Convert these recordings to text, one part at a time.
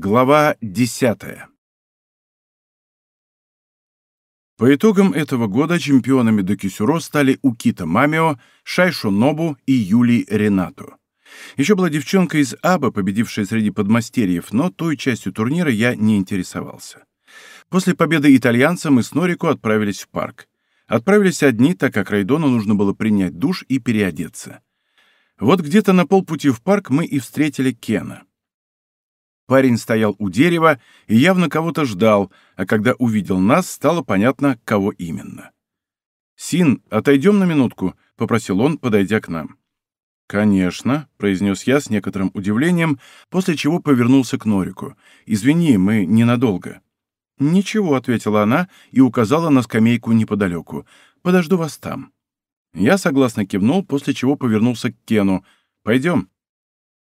Глава десятая По итогам этого года чемпионами Докисюро стали Укита Мамио, Шайшо Нобу и Юлий Ренату. Еще была девчонка из Аба, победившая среди подмастерьев, но той частью турнира я не интересовался. После победы итальянца мы с Норико отправились в парк. Отправились одни, так как Райдону нужно было принять душ и переодеться. Вот где-то на полпути в парк мы и встретили Кена. Парень стоял у дерева и явно кого-то ждал, а когда увидел нас, стало понятно, кого именно. «Син, отойдем на минутку», — попросил он, подойдя к нам. «Конечно», — произнес я с некоторым удивлением, после чего повернулся к Норику. «Извини, мы ненадолго». «Ничего», — ответила она и указала на скамейку неподалеку. «Подожду вас там». Я согласно кивнул, после чего повернулся к Кену. «Пойдем».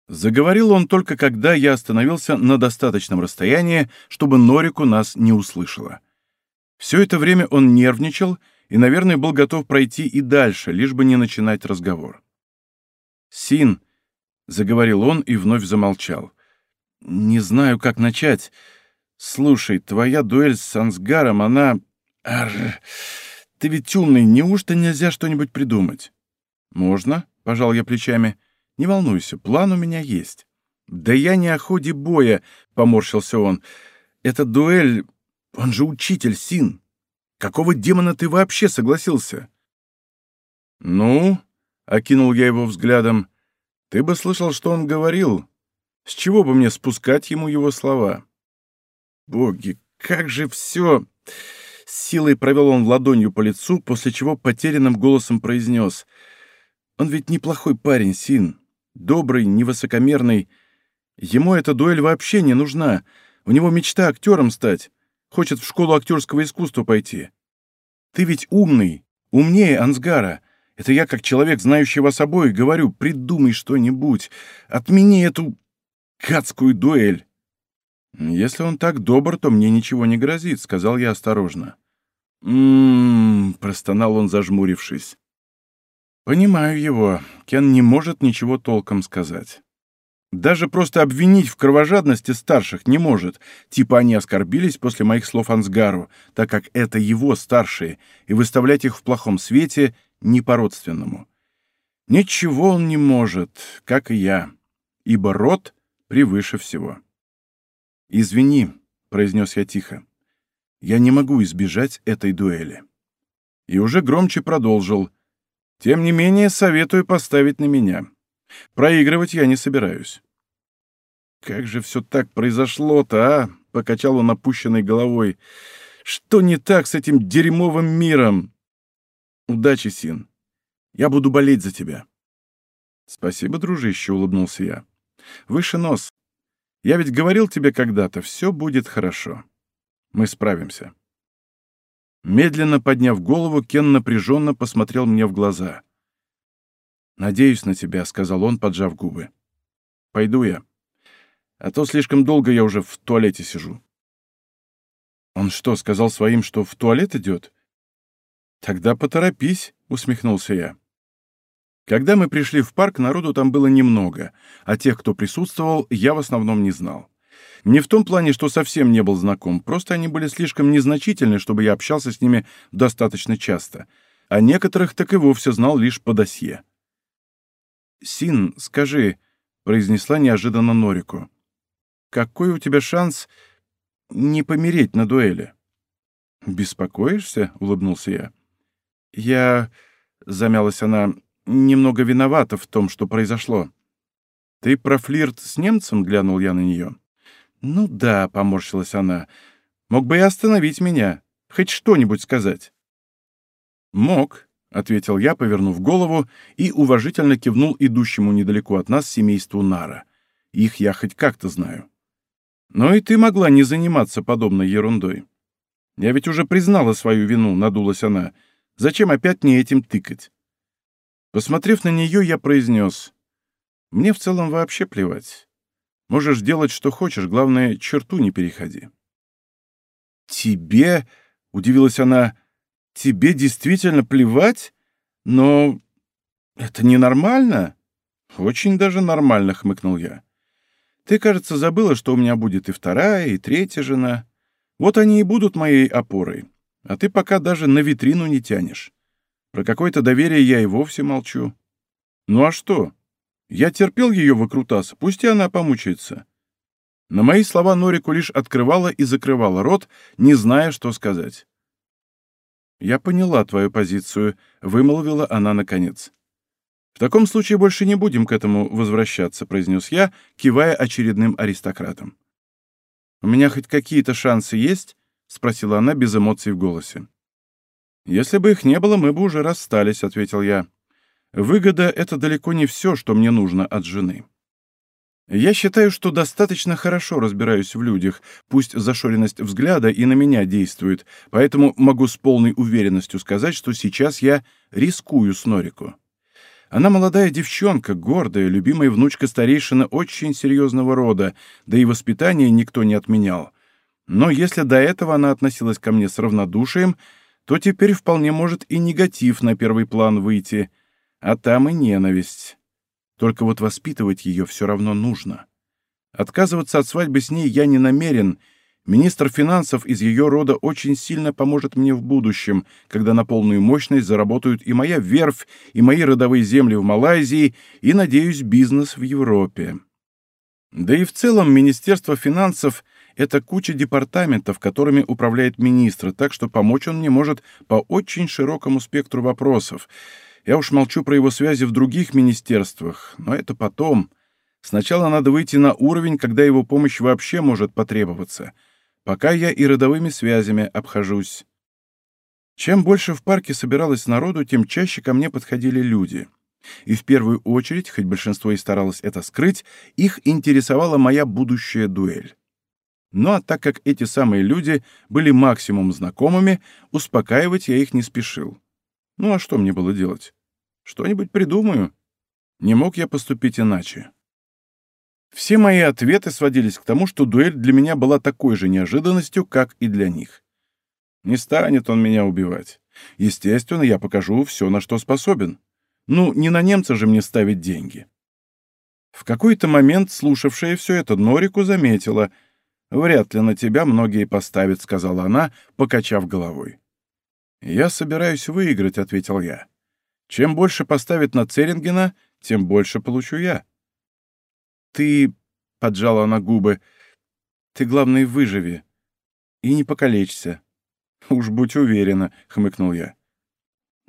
Заговорил он только когда я остановился на достаточном расстоянии, чтобы Норику нас не услышала. Все это время он нервничал и, наверное, был готов пройти и дальше, лишь бы не начинать разговор. «Син», — заговорил он и вновь замолчал, — «не знаю, как начать. Слушай, твоя дуэль с Сансгаром, она... Арр, ты ведь умный, неужто нельзя что-нибудь придумать?» «Можно», — пожал я плечами, — не волнуйся, план у меня есть». «Да я не о ходе боя», — поморщился он. «Это дуэль... Он же учитель, Син. Какого демона ты вообще согласился?» «Ну?» — окинул я его взглядом. «Ты бы слышал, что он говорил. С чего бы мне спускать ему его слова?» «Боги, как же все...» С силой провел он ладонью по лицу, после чего потерянным голосом произнес. «Он ведь неплохой парень, Син. Добрый, невысокомерный. Ему эта дуэль вообще не нужна. У него мечта актером стать. Хочет в школу актерского искусства пойти. Ты ведь умный, умнее Ансгара. Это я, как человек, знающий вас обоих, говорю, придумай что-нибудь. Отмени эту гадскую дуэль. «Если он так добр, то мне ничего не грозит», — сказал я осторожно. «М-м-м», простонал он, зажмурившись. Понимаю его. Кен не может ничего толком сказать. Даже просто обвинить в кровожадности старших не может, типа они оскорбились после моих слов Ансгару, так как это его старшие, и выставлять их в плохом свете не по-родственному. Ничего он не может, как и я, ибо род превыше всего. «Извини», — произнес я тихо, — «я не могу избежать этой дуэли». И уже громче продолжил — тем не менее, советую поставить на меня. Проигрывать я не собираюсь. «Как же все так произошло-то, а?» — покачал он опущенной головой. «Что не так с этим дерьмовым миром?» «Удачи, Син. Я буду болеть за тебя». «Спасибо, дружище», — улыбнулся я. «Выше нос. Я ведь говорил тебе когда-то, все будет хорошо. Мы справимся». Медленно подняв голову, Кен напряженно посмотрел мне в глаза. «Надеюсь на тебя», — сказал он, поджав губы. «Пойду я. А то слишком долго я уже в туалете сижу». «Он что, сказал своим, что в туалет идет?» «Тогда поторопись», — усмехнулся я. Когда мы пришли в парк, народу там было немного, а тех, кто присутствовал, я в основном не знал. Не в том плане, что совсем не был знаком, просто они были слишком незначительны, чтобы я общался с ними достаточно часто, а некоторых так и вовсе знал лишь по досье. «Син, скажи», — произнесла неожиданно Норику, — «какой у тебя шанс не помереть на дуэли?» «Беспокоишься?» — улыбнулся я. «Я...» — замялась она. «Немного виновата в том, что произошло». «Ты про флирт с немцем?» — глянул я на нее. «Ну да», — поморщилась она, — «мог бы и остановить меня, хоть что-нибудь сказать». «Мог», — ответил я, повернув голову, и уважительно кивнул идущему недалеко от нас семейству Нара. Их я хоть как-то знаю. «Но и ты могла не заниматься подобной ерундой. Я ведь уже признала свою вину», — надулась она. «Зачем опять мне этим тыкать?» Посмотрев на нее, я произнес. «Мне в целом вообще плевать. Можешь делать, что хочешь, главное, черту не переходи». «Тебе?» — удивилась она. «Тебе действительно плевать? Но это ненормально?» «Очень даже нормально», — хмыкнул я. Ты, кажется, забыла, что у меня будет и вторая, и третья жена. Вот они и будут моей опорой. А ты пока даже на витрину не тянешь. Про какое-то доверие я и вовсе молчу. Ну а что? Я терпел ее выкрутасы, пусть и она помучается. На мои слова Норику лишь открывала и закрывала рот, не зная, что сказать. «Я поняла твою позицию», — вымолвила она наконец. «В таком случае больше не будем к этому возвращаться», — произнес я, кивая очередным аристократом. «У меня хоть какие-то шансы есть?» — спросила она без эмоций в голосе. «Если бы их не было, мы бы уже расстались», — ответил я. «Выгода — это далеко не все, что мне нужно от жены». Я считаю, что достаточно хорошо разбираюсь в людях, пусть зашоренность взгляда и на меня действует, поэтому могу с полной уверенностью сказать, что сейчас я рискую с Норику. Она молодая девчонка, гордая, любимая внучка старейшина очень серьезного рода, да и воспитание никто не отменял. Но если до этого она относилась ко мне с равнодушием, то теперь вполне может и негатив на первый план выйти, а там и ненависть. Только вот воспитывать ее все равно нужно. Отказываться от свадьбы с ней я не намерен — Министр финансов из ее рода очень сильно поможет мне в будущем, когда на полную мощность заработают и моя верфь, и мои родовые земли в Малайзии, и, надеюсь, бизнес в Европе. Да и в целом Министерство финансов — это куча департаментов, которыми управляет министр, так что помочь он мне может по очень широкому спектру вопросов. Я уж молчу про его связи в других министерствах, но это потом. Сначала надо выйти на уровень, когда его помощь вообще может потребоваться — Пока я и родовыми связями обхожусь. Чем больше в парке собиралось народу, тем чаще ко мне подходили люди. И в первую очередь, хоть большинство и старалось это скрыть, их интересовала моя будущая дуэль. Ну а так как эти самые люди были максимум знакомыми, успокаивать я их не спешил. Ну а что мне было делать? Что-нибудь придумаю. Не мог я поступить иначе. Все мои ответы сводились к тому, что дуэль для меня была такой же неожиданностью, как и для них. Не станет он меня убивать. Естественно, я покажу все, на что способен. Ну, не на немца же мне ставить деньги. В какой-то момент, слушавшая все это, Норику заметила. «Вряд ли на тебя многие поставят», — сказала она, покачав головой. «Я собираюсь выиграть», — ответил я. «Чем больше поставят на Церингена, тем больше получу я». «Ты...» — поджала она губы. «Ты, главное, выживи. И не покалечься». «Уж будь уверена», — хмыкнул я.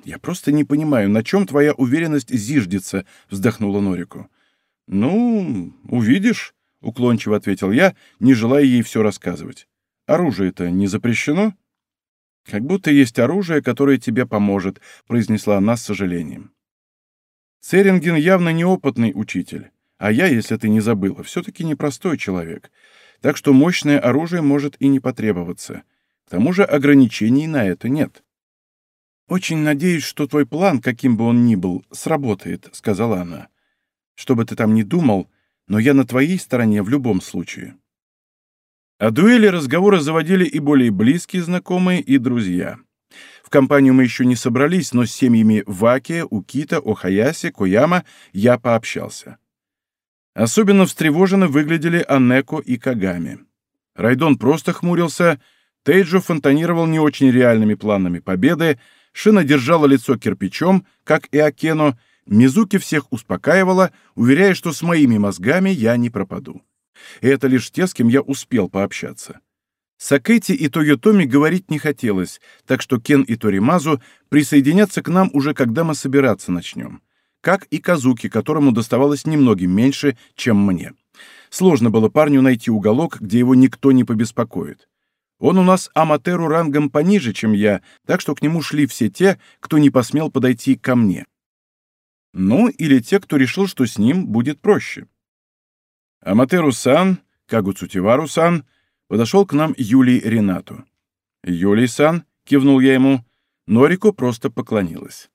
«Я просто не понимаю, на чем твоя уверенность зиждется», — вздохнула Норику. «Ну, увидишь», — уклончиво ответил я, не желая ей все рассказывать. «Оружие-то не запрещено?» «Как будто есть оружие, которое тебе поможет», — произнесла она с сожалением. Церинген явно неопытный учитель. А я, если ты не забыла, все-таки непростой человек, так что мощное оружие может и не потребоваться. К тому же ограничений на это нет. «Очень надеюсь, что твой план, каким бы он ни был, сработает», — сказала она. «Что бы ты там ни думал, но я на твоей стороне в любом случае». О дуэли разговоры заводили и более близкие знакомые, и друзья. В компанию мы еще не собрались, но с семьями Ваки, Укита, Охаяси, Кояма я пообщался. Особенно встревоженно выглядели Анеко и Кагами. Райдон просто хмурился, Тейджо фонтанировал не очень реальными планами победы, Шина держала лицо кирпичом, как и Акено, Мизуки всех успокаивала, уверяя, что с моими мозгами я не пропаду. И это лишь те, с кем я успел пообщаться. Сакэти и Тойотоми говорить не хотелось, так что Кен и Торимазу присоединятся к нам уже когда мы собираться начнем как и Казуки, которому доставалось немногим меньше, чем мне. Сложно было парню найти уголок, где его никто не побеспокоит. Он у нас аматеру рангом пониже, чем я, так что к нему шли все те, кто не посмел подойти ко мне. Ну, или те, кто решил, что с ним будет проще. Аматеру-сан, Кагуцутивару-сан, подошел к нам Юлий Ренату. «Юлий-сан», — кивнул я ему, Норико просто поклонилась.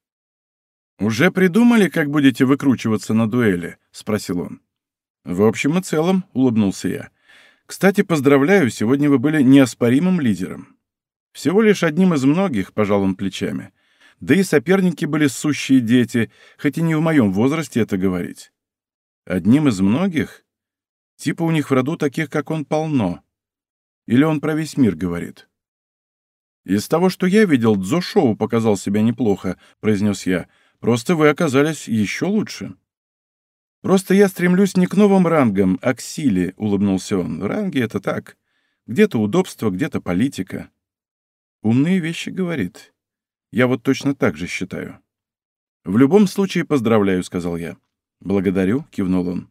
«Уже придумали, как будете выкручиваться на дуэли?» — спросил он. «В общем и целом», — улыбнулся я. «Кстати, поздравляю, сегодня вы были неоспоримым лидером». «Всего лишь одним из многих», — пожал он плечами. «Да и соперники были сущие дети, хоть и не в моем возрасте это говорить». «Одним из многих?» Типа у них в роду таких, как он, полно. Или он про весь мир говорит? «Из того, что я видел, Дзо-шоу показал себя неплохо», — произнес я. «Просто вы оказались еще лучше». «Просто я стремлюсь не к новым рангам, а к силе», — улыбнулся он. «Ранги — это так. Где-то удобство, где-то политика». «Умные вещи», — говорит. «Я вот точно так же считаю». «В любом случае поздравляю», — сказал я. «Благодарю», — кивнул он.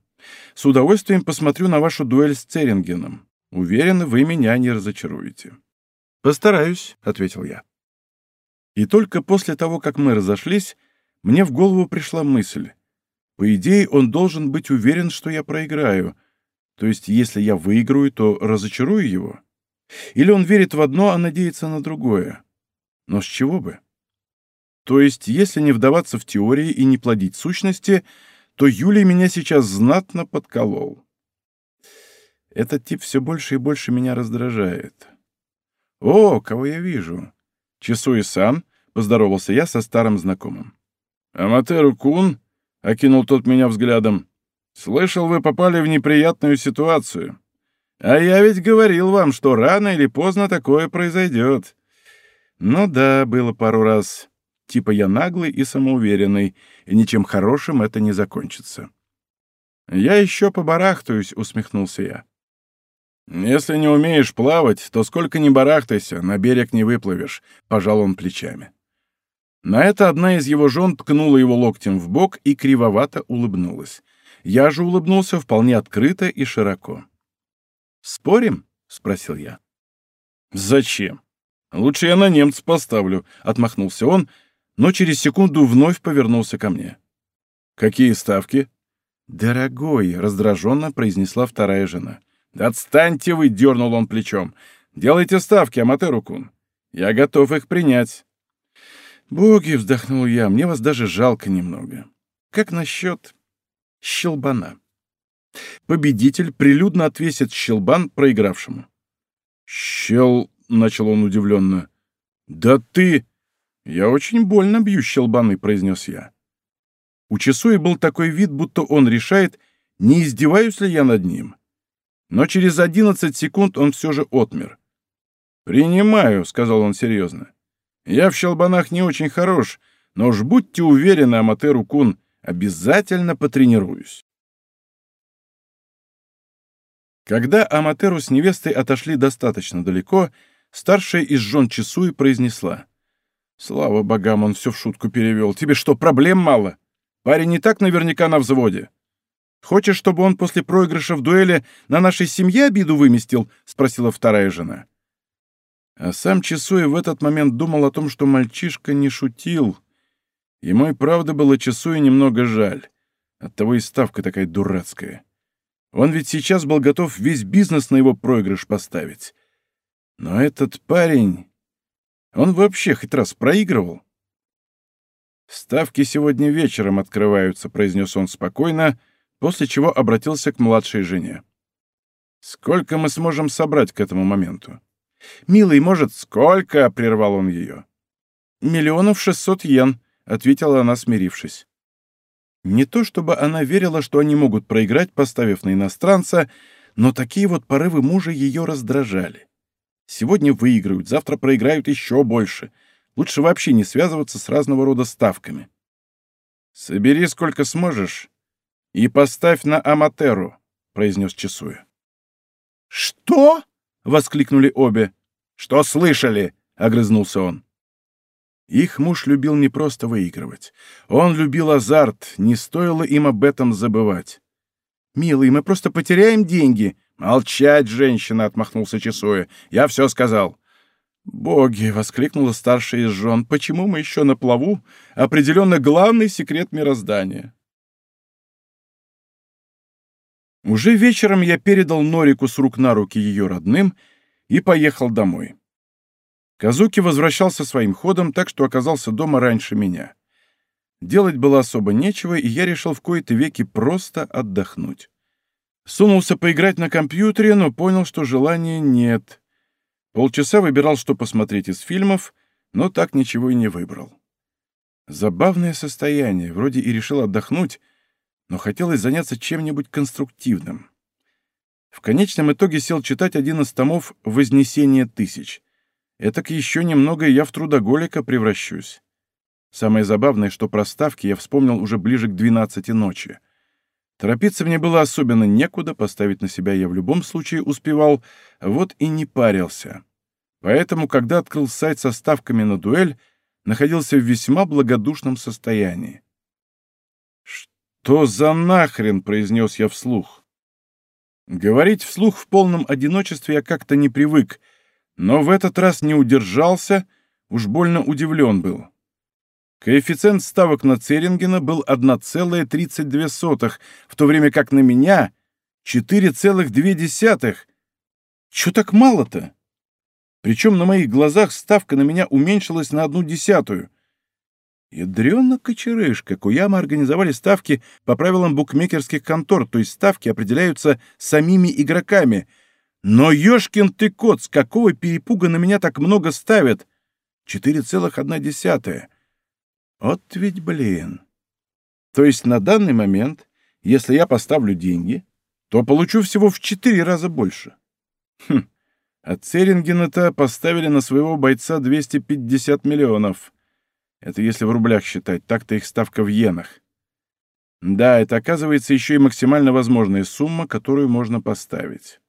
«С удовольствием посмотрю на вашу дуэль с Церингеном. Уверен, вы меня не разочаруете». «Постараюсь», — ответил я. И только после того, как мы разошлись, мне в голову пришла мысль. По идее, он должен быть уверен, что я проиграю. То есть, если я выиграю, то разочарую его. Или он верит в одно, а надеется на другое. Но с чего бы? То есть, если не вдаваться в теории и не плодить сущности, то Юлий меня сейчас знатно подколол. Этот тип все больше и больше меня раздражает. «О, кого я вижу!» «Чесуи-сан», — поздоровался я со старым знакомым. «Аматеру-кун», — окинул тот меня взглядом, — «слышал, вы попали в неприятную ситуацию. А я ведь говорил вам, что рано или поздно такое произойдет». «Ну да, было пару раз. Типа я наглый и самоуверенный, и ничем хорошим это не закончится». «Я еще побарахтаюсь», — усмехнулся я. «Если не умеешь плавать, то сколько ни барахтайся, на берег не выплывешь», — пожал он плечами. На это одна из его жен ткнула его локтем в бок и кривовато улыбнулась. Я же улыбнулся вполне открыто и широко. «Спорим?» — спросил я. «Зачем? Лучше я на немца поставлю», — отмахнулся он, но через секунду вновь повернулся ко мне. «Какие ставки?» «Дорогой», — раздраженно произнесла вторая жена. «Отстаньте вы!» — дернул он плечом. «Делайте ставки, Аматеру-кун. Я готов их принять». «Боги!» — вздохнул я. «Мне вас даже жалко немного. Как насчет щелбана?» Победитель прилюдно отвесит щелбан проигравшему. «Щел...» — начал он удивленно. «Да ты...» «Я очень больно бью щелбаны», — произнес я. У Чесуи был такой вид, будто он решает, не издеваюсь ли я над ним но через одиннадцать секунд он все же отмер. «Принимаю», — сказал он серьезно. «Я в щелбанах не очень хорош, но уж будьте уверены, Аматеру Кун, обязательно потренируюсь». Когда Аматеру с невестой отошли достаточно далеко, старшая из жен Чесуи произнесла. «Слава богам, он все в шутку перевел. Тебе что, проблем мало? Парень не так наверняка на взводе». Хочешь, чтобы он после проигрыша в дуэли на нашей семье обиду выместил?» — спросила вторая жена. А сам Часуя в этот момент думал о том, что мальчишка не шутил. Ему и правда было Часуя немного жаль. Оттого и ставка такая дурацкая. Он ведь сейчас был готов весь бизнес на его проигрыш поставить. Но этот парень... Он вообще хоть раз проигрывал? «Ставки сегодня вечером открываются», — произнес он спокойно, после чего обратился к младшей жене. «Сколько мы сможем собрать к этому моменту?» «Милый, может, сколько?» — прервал он ее. «Миллионов шестьсот йен», — ответила она, смирившись. Не то чтобы она верила, что они могут проиграть, поставив на иностранца, но такие вот порывы мужа ее раздражали. Сегодня выиграют, завтра проиграют еще больше. Лучше вообще не связываться с разного рода ставками. «Собери сколько сможешь «И поставь на Аматеру», — произнес Чесуя. «Что?» — воскликнули обе. «Что слышали?» — огрызнулся он. Их муж любил не просто выигрывать. Он любил азарт, не стоило им об этом забывать. «Милый, мы просто потеряем деньги». «Молчать, женщина!» — отмахнулся Чесуя. «Я все сказал». «Боги!» — воскликнула старшая из жен. «Почему мы еще на плаву? Определенно главный секрет мироздания». Уже вечером я передал Норику с рук на руки ее родным и поехал домой. Казуки возвращался своим ходом, так что оказался дома раньше меня. Делать было особо нечего, и я решил в кои-то веки просто отдохнуть. Сунулся поиграть на компьютере, но понял, что желания нет. Полчаса выбирал, что посмотреть из фильмов, но так ничего и не выбрал. Забавное состояние, вроде и решил отдохнуть, но хотелось заняться чем-нибудь конструктивным. В конечном итоге сел читать один из томов «Вознесение тысяч». Этак еще немного, я в трудоголика превращусь. Самое забавное, что про ставки я вспомнил уже ближе к 12 ночи. Торопиться мне было особенно некуда, поставить на себя я в любом случае успевал, вот и не парился. Поэтому, когда открыл сайт со ставками на дуэль, находился в весьма благодушном состоянии. «Что за нахрен?» — произнес я вслух. Говорить вслух в полном одиночестве я как-то не привык, но в этот раз не удержался, уж больно удивлен был. Коэффициент ставок на Церингена был 1,32, в то время как на меня 4,2. Чё так мало-то? Причем на моих глазах ставка на меня уменьшилась на одну десятую. Ядрёно кочерышка, Куяма организовали ставки по правилам букмекерских контор, то есть ставки определяются самими игроками. Но ёшкин ты кот, с какого перепуга на меня так много ставят? 4,1. Вот ведь блин. То есть на данный момент, если я поставлю деньги, то получу всего в четыре раза больше. Хм, а Церингена-то поставили на своего бойца 250 миллионов. Это если в рублях считать, так-то их ставка в иенах. Да, это оказывается еще и максимально возможная сумма, которую можно поставить.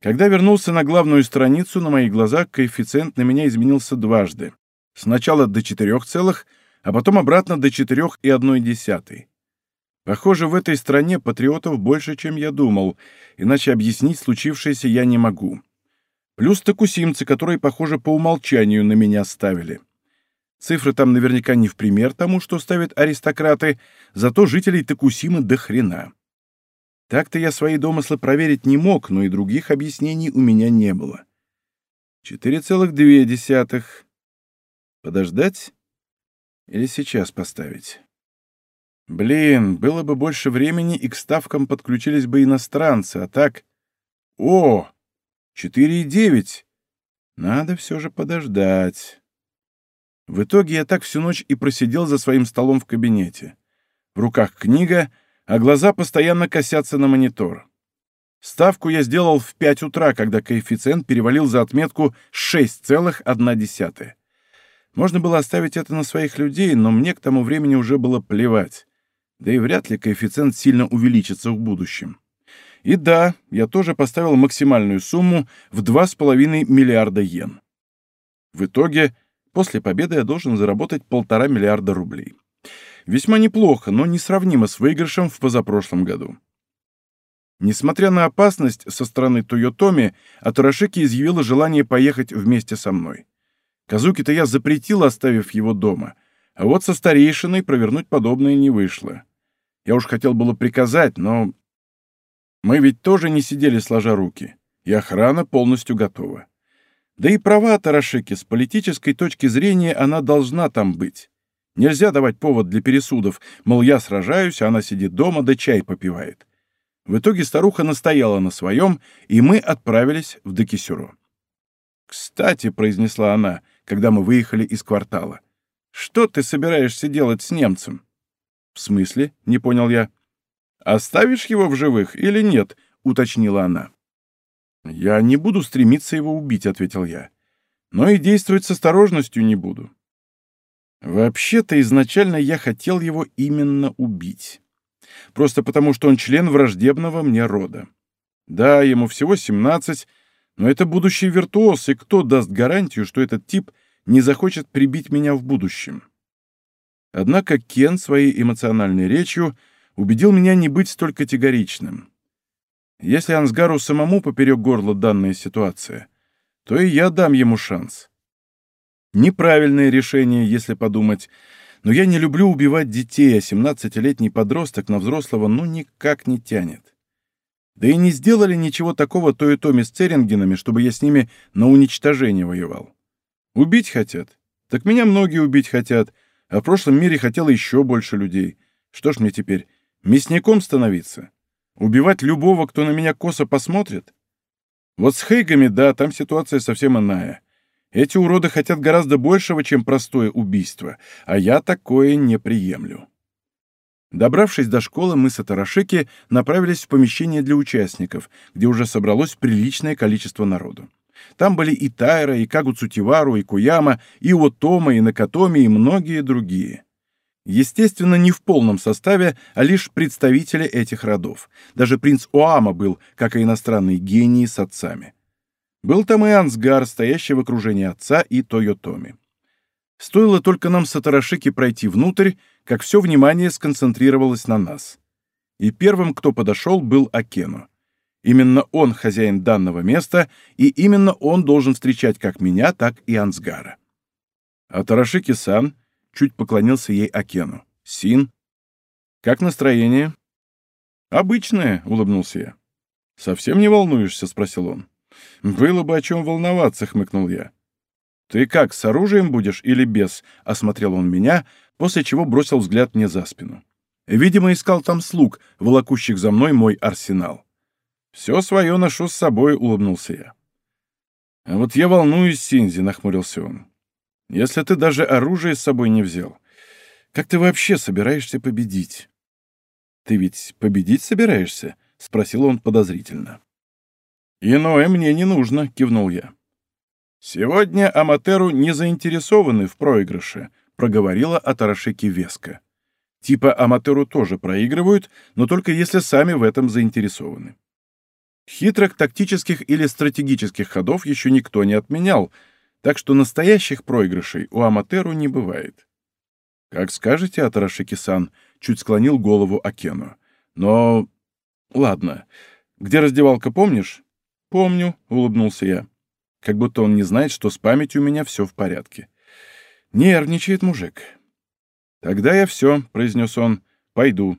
Когда вернулся на главную страницу, на моих глазах коэффициент на меня изменился дважды. Сначала до четырех целых, а потом обратно до четырех и одной десятой. Похоже, в этой стране патриотов больше, чем я думал, иначе объяснить случившееся я не могу. Плюс токусимцы, которые, похоже, по умолчанию на меня ставили. Цифры там наверняка не в пример тому, что ставят аристократы, зато жителей Токусимы до хрена. Так-то я свои домыслы проверить не мог, но и других объяснений у меня не было. Четыре целых две десятых. Подождать? Или сейчас поставить? Блин, было бы больше времени, и к ставкам подключились бы иностранцы, а так... О! Четыре и девять. Надо все же подождать. В итоге я так всю ночь и просидел за своим столом в кабинете. В руках книга, а глаза постоянно косятся на монитор. Ставку я сделал в пять утра, когда коэффициент перевалил за отметку 6,1. Можно было оставить это на своих людей, но мне к тому времени уже было плевать. Да и вряд ли коэффициент сильно увеличится в будущем. И да, я тоже поставил максимальную сумму в 2,5 миллиарда йен. В итоге, после победы я должен заработать полтора миллиарда рублей. Весьма неплохо, но несравнимо с выигрышем в позапрошлом году. Несмотря на опасность со стороны Тойотоми, Атарашики изъявила желание поехать вместе со мной. Казуки-то я запретил, оставив его дома, а вот со старейшиной провернуть подобное не вышло. Я уж хотел было приказать, но... Мы ведь тоже не сидели сложа руки, и охрана полностью готова. Да и права Тарашики, с политической точки зрения она должна там быть. Нельзя давать повод для пересудов, мол, я сражаюсь, а она сидит дома да чай попивает. В итоге старуха настояла на своем, и мы отправились в Декисюро. «Кстати», — произнесла она, когда мы выехали из квартала, — «что ты собираешься делать с немцем?» «В смысле?» — не понял я. «Оставишь его в живых или нет?» — уточнила она. «Я не буду стремиться его убить», — ответил я. «Но и действовать с осторожностью не буду». Вообще-то изначально я хотел его именно убить. Просто потому, что он член враждебного мне рода. Да, ему всего 17, но это будущий виртуоз, и кто даст гарантию, что этот тип не захочет прибить меня в будущем? Однако Кен своей эмоциональной речью убедил меня не быть столь категоричным. Если Ансгару самому поперек горла данная ситуация, то и я дам ему шанс. Неправильное решение, если подумать, но я не люблю убивать детей, а 17-летний подросток на взрослого ну никак не тянет. Да и не сделали ничего такого то и Томи с Церингенами, чтобы я с ними на уничтожение воевал. Убить хотят? Так меня многие убить хотят, а в прошлом мире хотело еще больше людей. Что ж мне теперь, мясником становиться? Убивать любого, кто на меня косо посмотрит? Вот с Хейгами, да, там ситуация совсем иная. Эти уроды хотят гораздо большего, чем простое убийство, а я такое не приемлю. Добравшись до школы, мы с Атарашики направились в помещение для участников, где уже собралось приличное количество народу. Там были и Тайра, и Кагуцутивару, и Куяма, и Отома, и Накатоми, и многие другие. Естественно, не в полном составе, а лишь представители этих родов. Даже принц Оама был, как и иностранные гении с отцами. Был там и Ансгар, стоящий в окружении отца и Тойотоми. Стоило только нам с Атарашики пройти внутрь, как все внимание сконцентрировалось на нас. И первым, кто подошел, был Акену. Именно он хозяин данного места, и именно он должен встречать как меня, так и Ансгара. Атарашики-сан чуть поклонился ей Акену. «Син, как настроение?» «Обычное», — улыбнулся я. «Совсем не волнуешься?» — спросил он. «Было бы о чем волноваться», — хмыкнул я. «Ты как, с оружием будешь или без?» — осмотрел он меня, после чего бросил взгляд мне за спину. Видимо, искал там слуг, волокущих за мной мой арсенал. «Все свое ношу с собой», — улыбнулся я. «А вот я волнуюсь, Синзи», — нахмурился он. «Если ты даже оружие с собой не взял, как ты вообще собираешься победить?» «Ты ведь победить собираешься?» — спросил он подозрительно. «Иное мне не нужно», — кивнул я. «Сегодня Аматеру не заинтересованы в проигрыше», — проговорила Атарашики веско. «Типа Аматеру тоже проигрывают, но только если сами в этом заинтересованы». Хитрых тактических или стратегических ходов еще никто не отменял, так что настоящих проигрышей у Аматеру не бывает. «Как скажете, Атарашики-сан», — чуть склонил голову Акену. «Но... ладно. Где раздевалка, помнишь?» «Помню», — улыбнулся я как будто он не знает, что с памятью у меня все в порядке. Нервничает мужик. «Тогда я все», — произнес он, — «пойду.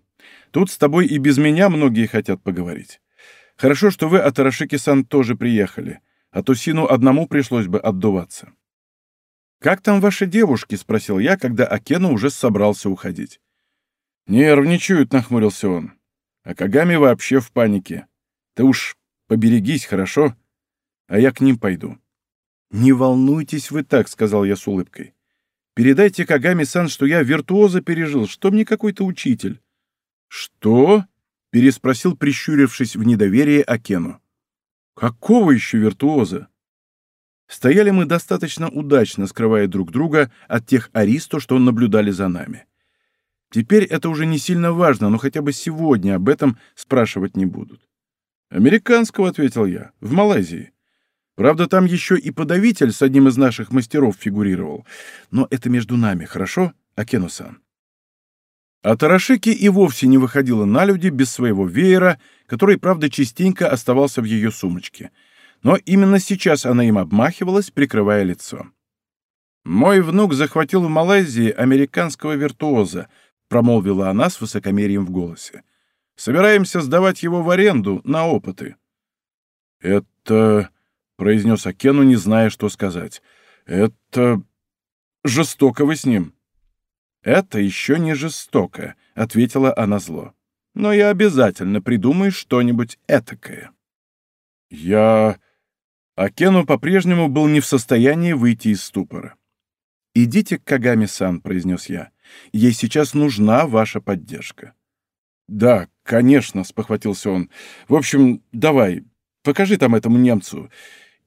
Тут с тобой и без меня многие хотят поговорить. Хорошо, что вы от Арашики-сан тоже приехали, а то Сину одному пришлось бы отдуваться». «Как там ваши девушки?» — спросил я, когда Акена уже собрался уходить. «Нервничают», — нахмурился он. «А Кагами вообще в панике. Ты уж поберегись, хорошо?» а я к ним пойду». «Не волнуйтесь вы так», — сказал я с улыбкой. «Передайте Кагами-сан, что я виртуоза пережил, что мне какой-то учитель». «Что?» — переспросил, прищурившись в недоверие Акену. «Какого еще виртуоза?» Стояли мы достаточно удачно, скрывая друг друга от тех аристо, что наблюдали за нами. Теперь это уже не сильно важно, но хотя бы сегодня об этом спрашивать не будут. «Американского», — ответил я, — «в Малайзии. Правда, там еще и подавитель с одним из наших мастеров фигурировал. Но это между нами, хорошо, Акену-сан?» А Тарашики и вовсе не выходила на люди без своего веера, который, правда, частенько оставался в ее сумочке. Но именно сейчас она им обмахивалась, прикрывая лицо. «Мой внук захватил в Малайзии американского виртуоза», промолвила она с высокомерием в голосе. «Собираемся сдавать его в аренду на опыты». «Это...» произнес Акену, не зная, что сказать. «Это... жестоко вы с ним». «Это еще не жестоко», — ответила она зло. «Но я обязательно придумаю что-нибудь этакое». «Я...» Акену по-прежнему был не в состоянии выйти из ступора. «Идите к Кагами-сан», — произнес я. «Ей сейчас нужна ваша поддержка». «Да, конечно», — спохватился он. «В общем, давай, покажи там этому немцу.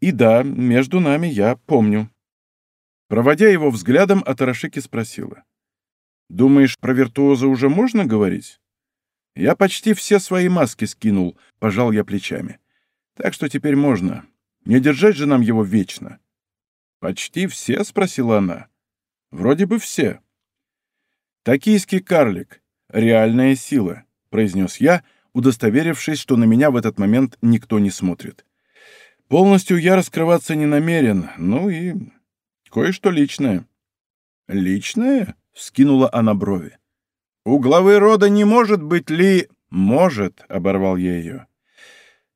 И да, между нами я помню. Проводя его взглядом, Атарашики спросила. «Думаешь, про виртуоза уже можно говорить?» «Я почти все свои маски скинул», — пожал я плечами. «Так что теперь можно. Не держать же нам его вечно». «Почти все?» — спросила она. «Вроде бы все». «Токийский карлик. Реальная сила», — произнес я, удостоверившись, что на меня в этот момент никто не смотрит. Полностью я раскрываться не намерен, ну и кое-что личное». «Личное?» — вскинула она брови. «У главы рода не может быть ли...» «Может», — оборвал я ее.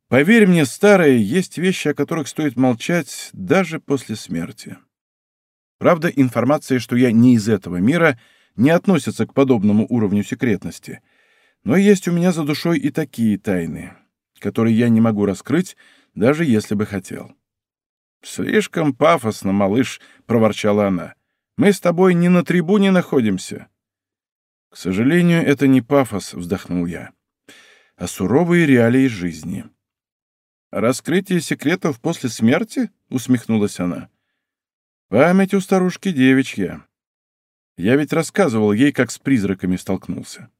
«Поверь мне, старая, есть вещи, о которых стоит молчать даже после смерти». Правда, информация, что я не из этого мира, не относится к подобному уровню секретности. Но есть у меня за душой и такие тайны, которые я не могу раскрыть, даже если бы хотел. «Слишком пафосно, малыш», — проворчала она. «Мы с тобой не на трибуне находимся». «К сожалению, это не пафос», — вздохнул я, — «а суровые реалии жизни». «Раскрытие секретов после смерти?» — усмехнулась она. «Память у старушки девичья. Я ведь рассказывал ей, как с призраками столкнулся».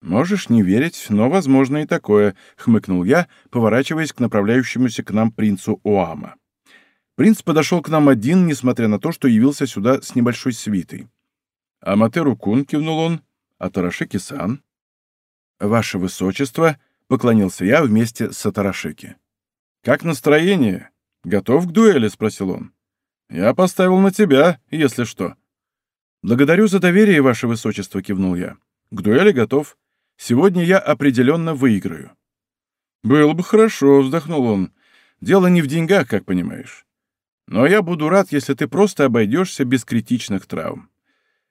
«Можешь не верить, но возможно и такое», — хмыкнул я, поворачиваясь к направляющемуся к нам принцу Оама. Принц подошел к нам один, несмотря на то, что явился сюда с небольшой свитой. «Аматеру Кун», — кивнул он, — «а Тарашики-сан». «Ваше Высочество», — поклонился я вместе с Атарашики. «Как настроение? Готов к дуэли?» — спросил он. «Я поставил на тебя, если что». «Благодарю за доверие, Ваше Высочество», — кивнул я. «К дуэли готов. Сегодня я определенно выиграю». «Было бы хорошо», — вздохнул он. «Дело не в деньгах, как понимаешь. Но я буду рад, если ты просто обойдешься без критичных травм.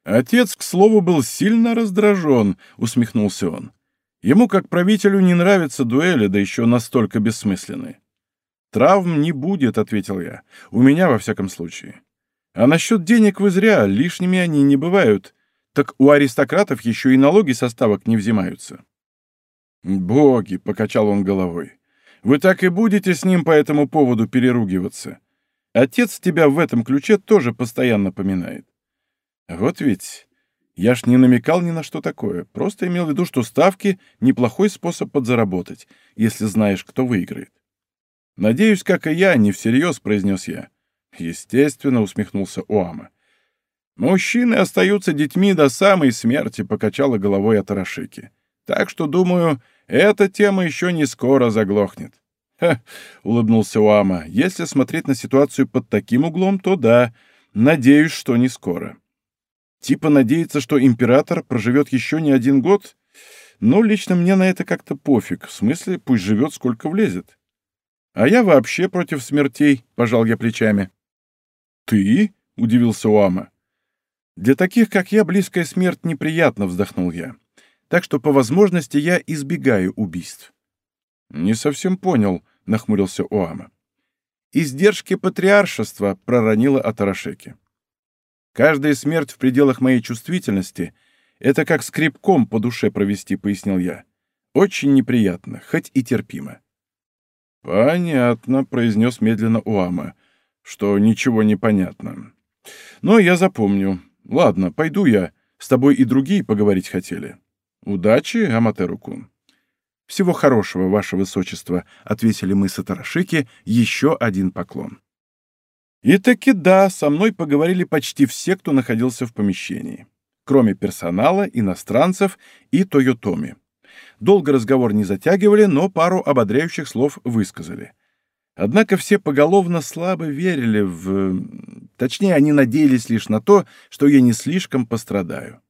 Отец, к слову, был сильно раздражен, усмехнулся он. Ему, как правителю, не нравятся дуэли, да еще настолько бессмысленные. «Травм не будет», — ответил я. «У меня, во всяком случае. А насчет денег вы зря, лишними они не бывают. Так у аристократов еще и налоги со ставок не взимаются». «Боги», — покачал он головой, — «вы так и будете с ним по этому поводу переругиваться. Отец тебя в этом ключе тоже постоянно поминает. Вот ведь я ж не намекал ни на что такое, просто имел в виду, что ставки — неплохой способ подзаработать, если знаешь, кто выиграет. «Надеюсь, как и я, не всерьез», — произнес я. Естественно, усмехнулся Оама. «Мужчины остаются детьми до самой смерти», — покачала головой Атарашики. «Так что, думаю, эта тема еще не скоро заглохнет». Улыбнулся Уама. «Если смотреть на ситуацию под таким углом, то да. Надеюсь, что не скоро». Типа надеяться, что император проживет еще не один год? Но лично мне на это как-то пофиг. В смысле, пусть живет сколько влезет. А я вообще против смертей, пожал я плечами. Ты? — удивился Уама. Для таких, как я, близкая смерть неприятно, вздохнул я. Так что по возможности я избегаю убийств. Не совсем понял, — нахмурился Оама. «Издержки патриаршества», — проронила Атарашеки. «Каждая смерть в пределах моей чувствительности — это как скребком по душе провести», — пояснил я. «Очень неприятно, хоть и терпимо». «Понятно», — произнес медленно Уама, — «что ничего не понятно. Но я запомню. Ладно, пойду я. С тобой и другие поговорить хотели. Удачи, Аматеру-кун». «Всего хорошего, ваше высочество», — ответили мы с Атарашики еще один поклон. И таки да, со мной поговорили почти все, кто находился в помещении, кроме персонала, иностранцев и Тойотоми. Долго разговор не затягивали, но пару ободряющих слов высказали. Однако все поголовно слабо верили в... Точнее, они надеялись лишь на то, что я не слишком пострадаю.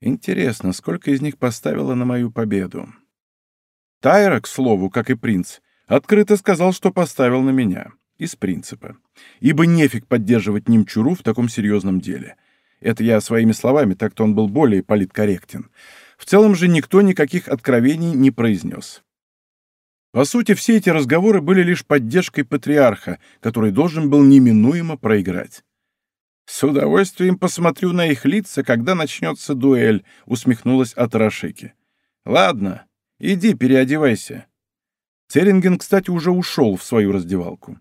Интересно, сколько из них поставило на мою победу? Тайра, к слову, как и принц, открыто сказал, что поставил на меня. Из принципа. Ибо нефиг поддерживать Нимчуру в таком серьезном деле. Это я своими словами, так-то он был более политкорректен. В целом же никто никаких откровений не произнес. По сути, все эти разговоры были лишь поддержкой патриарха, который должен был неминуемо проиграть. «С удовольствием посмотрю на их лица, когда начнется дуэль», — усмехнулась Атарашики. «Ладно, Иди, переодевайся. Церинген, кстати, уже ушел в свою раздевалку.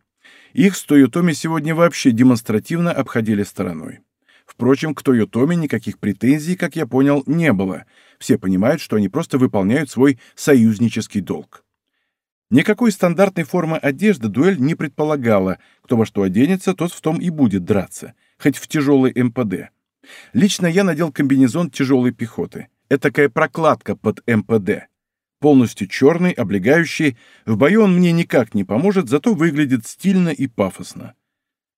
Их с Тойотоми сегодня вообще демонстративно обходили стороной. Впрочем, к Тойотоми никаких претензий, как я понял, не было. Все понимают, что они просто выполняют свой союзнический долг. Никакой стандартной формы одежды дуэль не предполагала. Кто во что оденется, тот в том и будет драться, хоть в тяжелый МПД. Лично я надел комбинезон тяжелой пехоты. Это такая прокладка под МПД полностью черный, облегающий. В бою он мне никак не поможет, зато выглядит стильно и пафосно.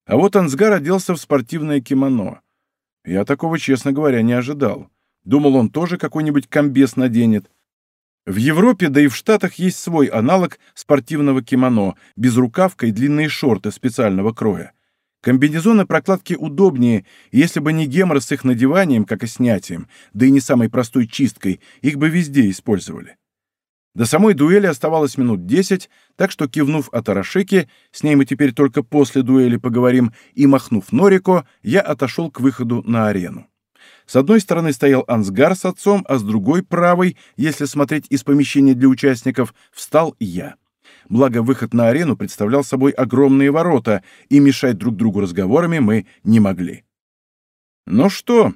А вот Ансгар оделся в спортивное кимоно. Я такого, честно говоря, не ожидал. Думал, он тоже какой-нибудь комбез наденет. В Европе, да и в Штатах есть свой аналог спортивного кимоно, безрукавка и длинные шорты специального кроя. Комбинезоны прокладки удобнее, и если бы не гемор с их надеванием, как и снятием, да и не самой простой чисткой, их бы везде использовали. До самой дуэли оставалось минут десять, так что, кивнув Атарашеке, с ней мы теперь только после дуэли поговорим, и махнув Норико, я отошел к выходу на арену. С одной стороны стоял Ансгар с отцом, а с другой, правой, если смотреть из помещения для участников, встал я. Благо, выход на арену представлял собой огромные ворота, и мешать друг другу разговорами мы не могли. «Ну что,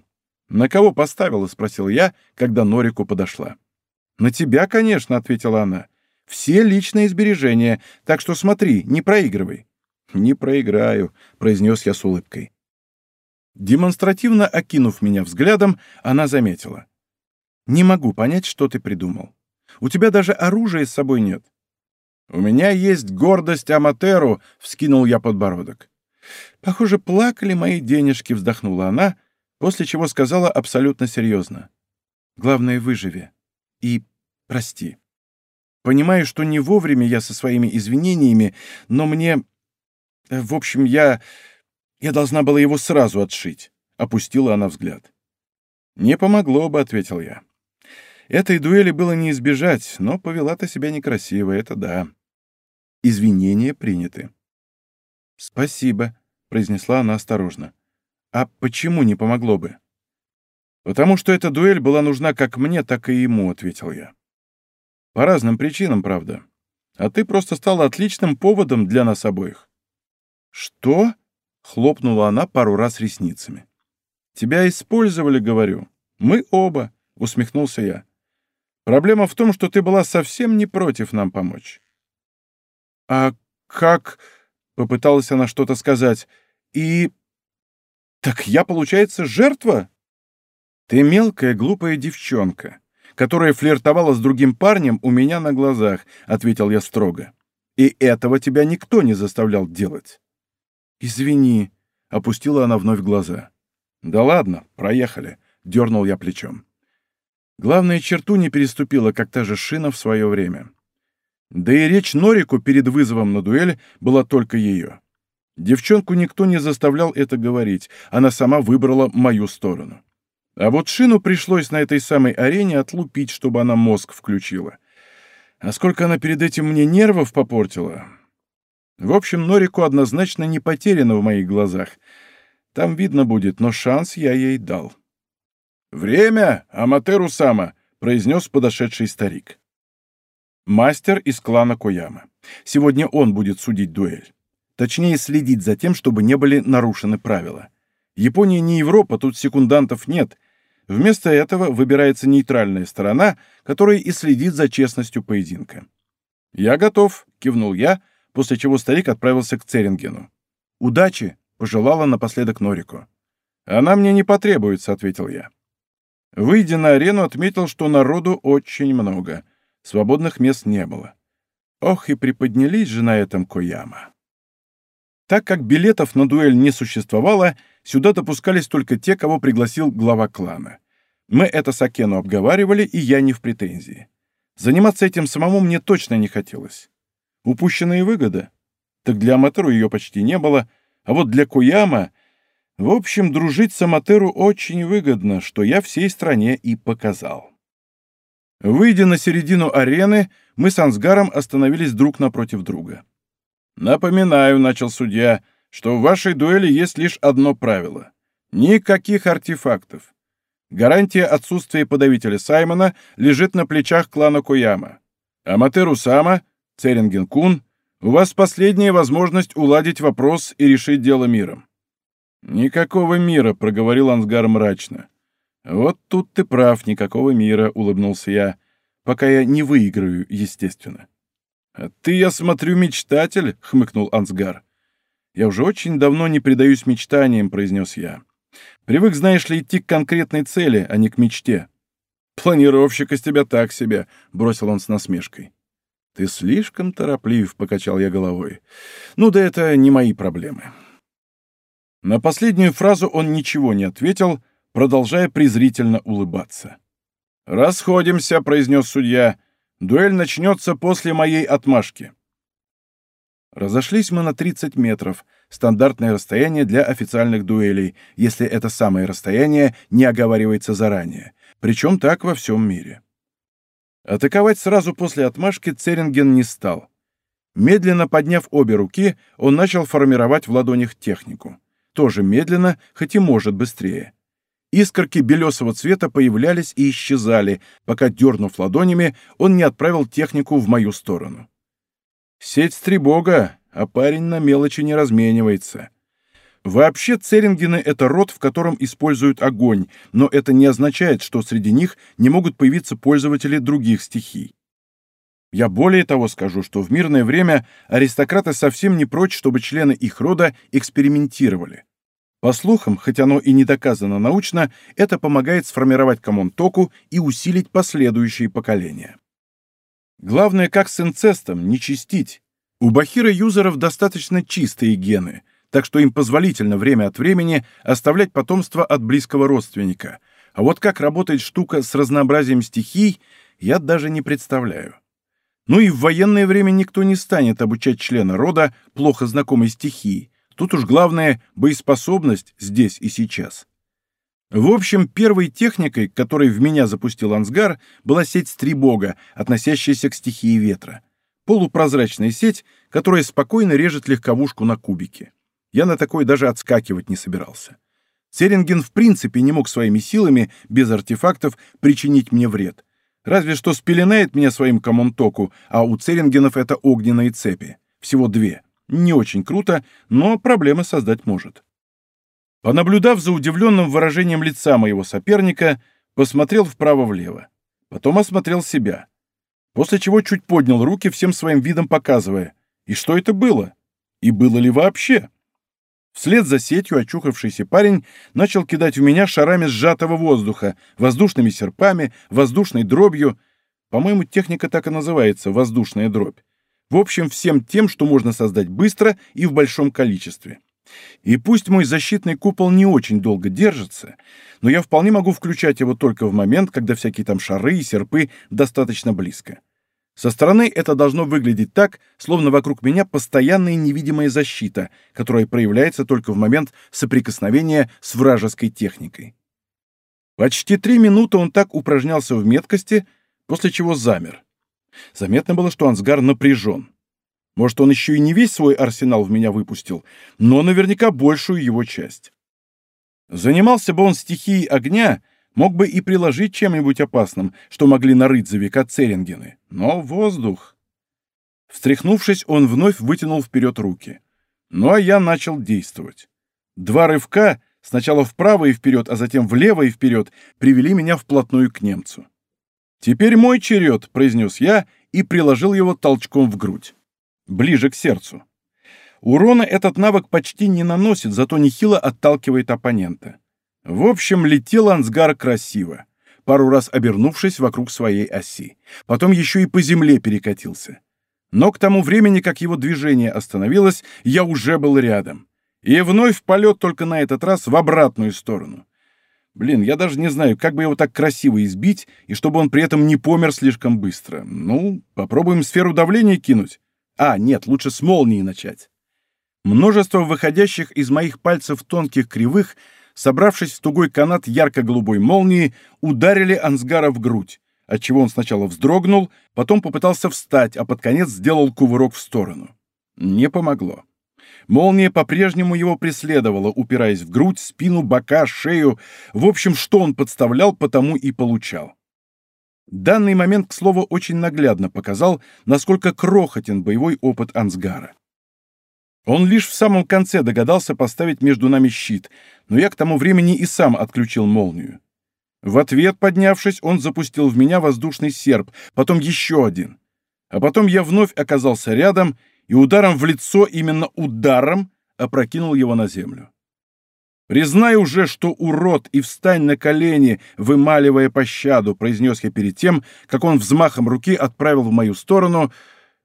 на кого поставила?» — спросил я, когда Норику подошла. «На тебя, конечно», — ответила она. «Все личные сбережения, так что смотри, не проигрывай». «Не проиграю», — произнес я с улыбкой. Демонстративно окинув меня взглядом, она заметила. «Не могу понять, что ты придумал. У тебя даже оружия с собой нет». «У меня есть гордость Аматеру», — вскинул я подбородок. «Похоже, плакали мои денежки», — вздохнула она, после чего сказала абсолютно серьезно. «Главное, выживи. И прости. Понимаю, что не вовремя я со своими извинениями, но мне... В общем, я... Я должна была его сразу отшить», — опустила она взгляд. «Не помогло бы», — ответил я. Этой дуэли было не избежать, но повела ты себя некрасиво, это да. Извинения приняты. «Спасибо», — произнесла она осторожно. «А почему не помогло бы?» «Потому что эта дуэль была нужна как мне, так и ему», — ответил я. «По разным причинам, правда. А ты просто стала отличным поводом для нас обоих». «Что?» Хлопнула она пару раз ресницами. «Тебя использовали, говорю. Мы оба», — усмехнулся я. «Проблема в том, что ты была совсем не против нам помочь». «А как...» — попыталась она что-то сказать. «И... так я, получается, жертва?» «Ты мелкая, глупая девчонка, которая флиртовала с другим парнем у меня на глазах», — ответил я строго. «И этого тебя никто не заставлял делать». «Извини», — опустила она вновь глаза. «Да ладно, проехали», — дернул я плечом. Главное, черту не переступила, как та же шина в свое время. Да и речь Норику перед вызовом на дуэль была только ее. Девчонку никто не заставлял это говорить, она сама выбрала мою сторону. А вот Шину пришлось на этой самой арене отлупить, чтобы она мозг включила. А сколько она перед этим мне нервов попортила, в общем, Норику однозначно не потеряно в моих глазах. Там видно будет, но шанс я ей дал. «Время, Аматеру Сама!» — произнес подошедший старик. Мастер из клана Кояма. Сегодня он будет судить дуэль. Точнее, следить за тем, чтобы не были нарушены правила. Япония не Европа, тут секундантов нет. Вместо этого выбирается нейтральная сторона, которая и следит за честностью поединка. «Я готов», — кивнул я, — после чего старик отправился к Церингену. «Удачи!» — пожелала напоследок Норику. «Она мне не потребуется», — ответил я. Выйдя на арену, отметил, что народу очень много. Свободных мест не было. Ох, и приподнялись же на этом Кояма. Так как билетов на дуэль не существовало, сюда допускались только те, кого пригласил глава клана. Мы это с Акену обговаривали, и я не в претензии. Заниматься этим самому мне точно не хотелось. Упущенная выгода? Так для Аматеру ее почти не было, а вот для Куяма... В общем, дружить с Аматеру очень выгодно, что я всей стране и показал. Выйдя на середину арены, мы с Ансгаром остановились друг напротив друга. «Напоминаю», — начал судья, — «что в вашей дуэли есть лишь одно правило. Никаких артефактов. Гарантия отсутствия подавителя Саймона лежит на плечах клана Куяма. Аматеру Сама Церинген-кун, у вас последняя возможность уладить вопрос и решить дело миром». «Никакого мира», — проговорил Ансгар мрачно. «Вот тут ты прав, никакого мира», — улыбнулся я. «Пока я не выиграю, естественно». «А ты, я смотрю, мечтатель», — хмыкнул Ансгар. «Я уже очень давно не предаюсь мечтаниям», — произнес я. «Привык, знаешь ли, идти к конкретной цели, а не к мечте». «Планировщик из тебя так себе», — бросил он с насмешкой. «Ты слишком тороплив», — покачал я головой. «Ну да это не мои проблемы». На последнюю фразу он ничего не ответил, продолжая презрительно улыбаться. «Расходимся», — произнес судья. «Дуэль начнется после моей отмашки». Разошлись мы на 30 метров, стандартное расстояние для официальных дуэлей, если это самое расстояние не оговаривается заранее. Причем так во всем мире. Атаковать сразу после отмашки Церинген не стал. Медленно подняв обе руки, он начал формировать в ладонях технику. Тоже медленно, хоть и может быстрее. Искорки белесого цвета появлялись и исчезали, пока, дернув ладонями, он не отправил технику в мою сторону. Сеть стребога, а парень на мелочи не разменивается. Вообще церингены — это род, в котором используют огонь, но это не означает, что среди них не могут появиться пользователи других стихий. Я более того скажу, что в мирное время аристократы совсем не прочь, чтобы члены их рода экспериментировали. По слухам, хоть оно и не доказано научно, это помогает сформировать коммон-току и усилить последующие поколения. Главное, как с инцестом, не чистить. У бахира-юзеров достаточно чистые гены, так что им позволительно время от времени оставлять потомство от близкого родственника. А вот как работает штука с разнообразием стихий, я даже не представляю. Ну и в военное время никто не станет обучать члена рода плохо знакомой стихии, Тут уж главное — боеспособность здесь и сейчас. В общем, первой техникой, которой в меня запустил Ансгар, была сеть Стрибога, относящаяся к стихии ветра. Полупрозрачная сеть, которая спокойно режет легковушку на кубики. Я на такой даже отскакивать не собирался. Церинген в принципе не мог своими силами, без артефактов, причинить мне вред. Разве что спеленает меня своим коммунтоку, а у Церингенов это огненные цепи. Всего две. Не очень круто, но проблемы создать может. Понаблюдав за удивленным выражением лица моего соперника, посмотрел вправо-влево. Потом осмотрел себя. После чего чуть поднял руки, всем своим видом показывая. И что это было? И было ли вообще? Вслед за сетью очухавшийся парень начал кидать в меня шарами сжатого воздуха, воздушными серпами, воздушной дробью. По-моему, техника так и называется — воздушная дробь. В общем, всем тем, что можно создать быстро и в большом количестве. И пусть мой защитный купол не очень долго держится, но я вполне могу включать его только в момент, когда всякие там шары и серпы достаточно близко. Со стороны это должно выглядеть так, словно вокруг меня постоянная невидимая защита, которая проявляется только в момент соприкосновения с вражеской техникой. Почти три минуты он так упражнялся в меткости, после чего замер. Заметно было, что Ансгар напряжен. Может, он еще и не весь свой арсенал в меня выпустил, но наверняка большую его часть. Занимался бы он стихией огня, мог бы и приложить чем-нибудь опасным, что могли нарыть за века Церингены. Но воздух... Встряхнувшись, он вновь вытянул вперед руки. Ну а я начал действовать. Два рывка, сначала вправо и вперед, а затем влево и вперед, привели меня вплотную к немцу. «Теперь мой черед», — произнес я и приложил его толчком в грудь. Ближе к сердцу. Урона этот навык почти не наносит, зато нехило отталкивает оппонента. В общем, летел Ансгар красиво, пару раз обернувшись вокруг своей оси. Потом еще и по земле перекатился. Но к тому времени, как его движение остановилось, я уже был рядом. И вновь полет только на этот раз в обратную сторону. Блин, я даже не знаю, как бы его так красиво избить, и чтобы он при этом не помер слишком быстро. Ну, попробуем сферу давления кинуть. А, нет, лучше с молнии начать. Множество выходящих из моих пальцев тонких кривых, собравшись в тугой канат ярко-голубой молнии, ударили Ансгара в грудь, отчего он сначала вздрогнул, потом попытался встать, а под конец сделал кувырок в сторону. Не помогло. Молния по-прежнему его преследовала, упираясь в грудь, спину, бока, шею. В общем, что он подставлял, потому и получал. Данный момент, к слову, очень наглядно показал, насколько крохотен боевой опыт Ансгара. Он лишь в самом конце догадался поставить между нами щит, но я к тому времени и сам отключил молнию. В ответ, поднявшись, он запустил в меня воздушный серп, потом еще один. А потом я вновь оказался рядом и ударом в лицо, именно ударом, опрокинул его на землю. «Признай уже, что урод, и встань на колени, вымаливая пощаду», произнес я перед тем, как он взмахом руки отправил в мою сторону.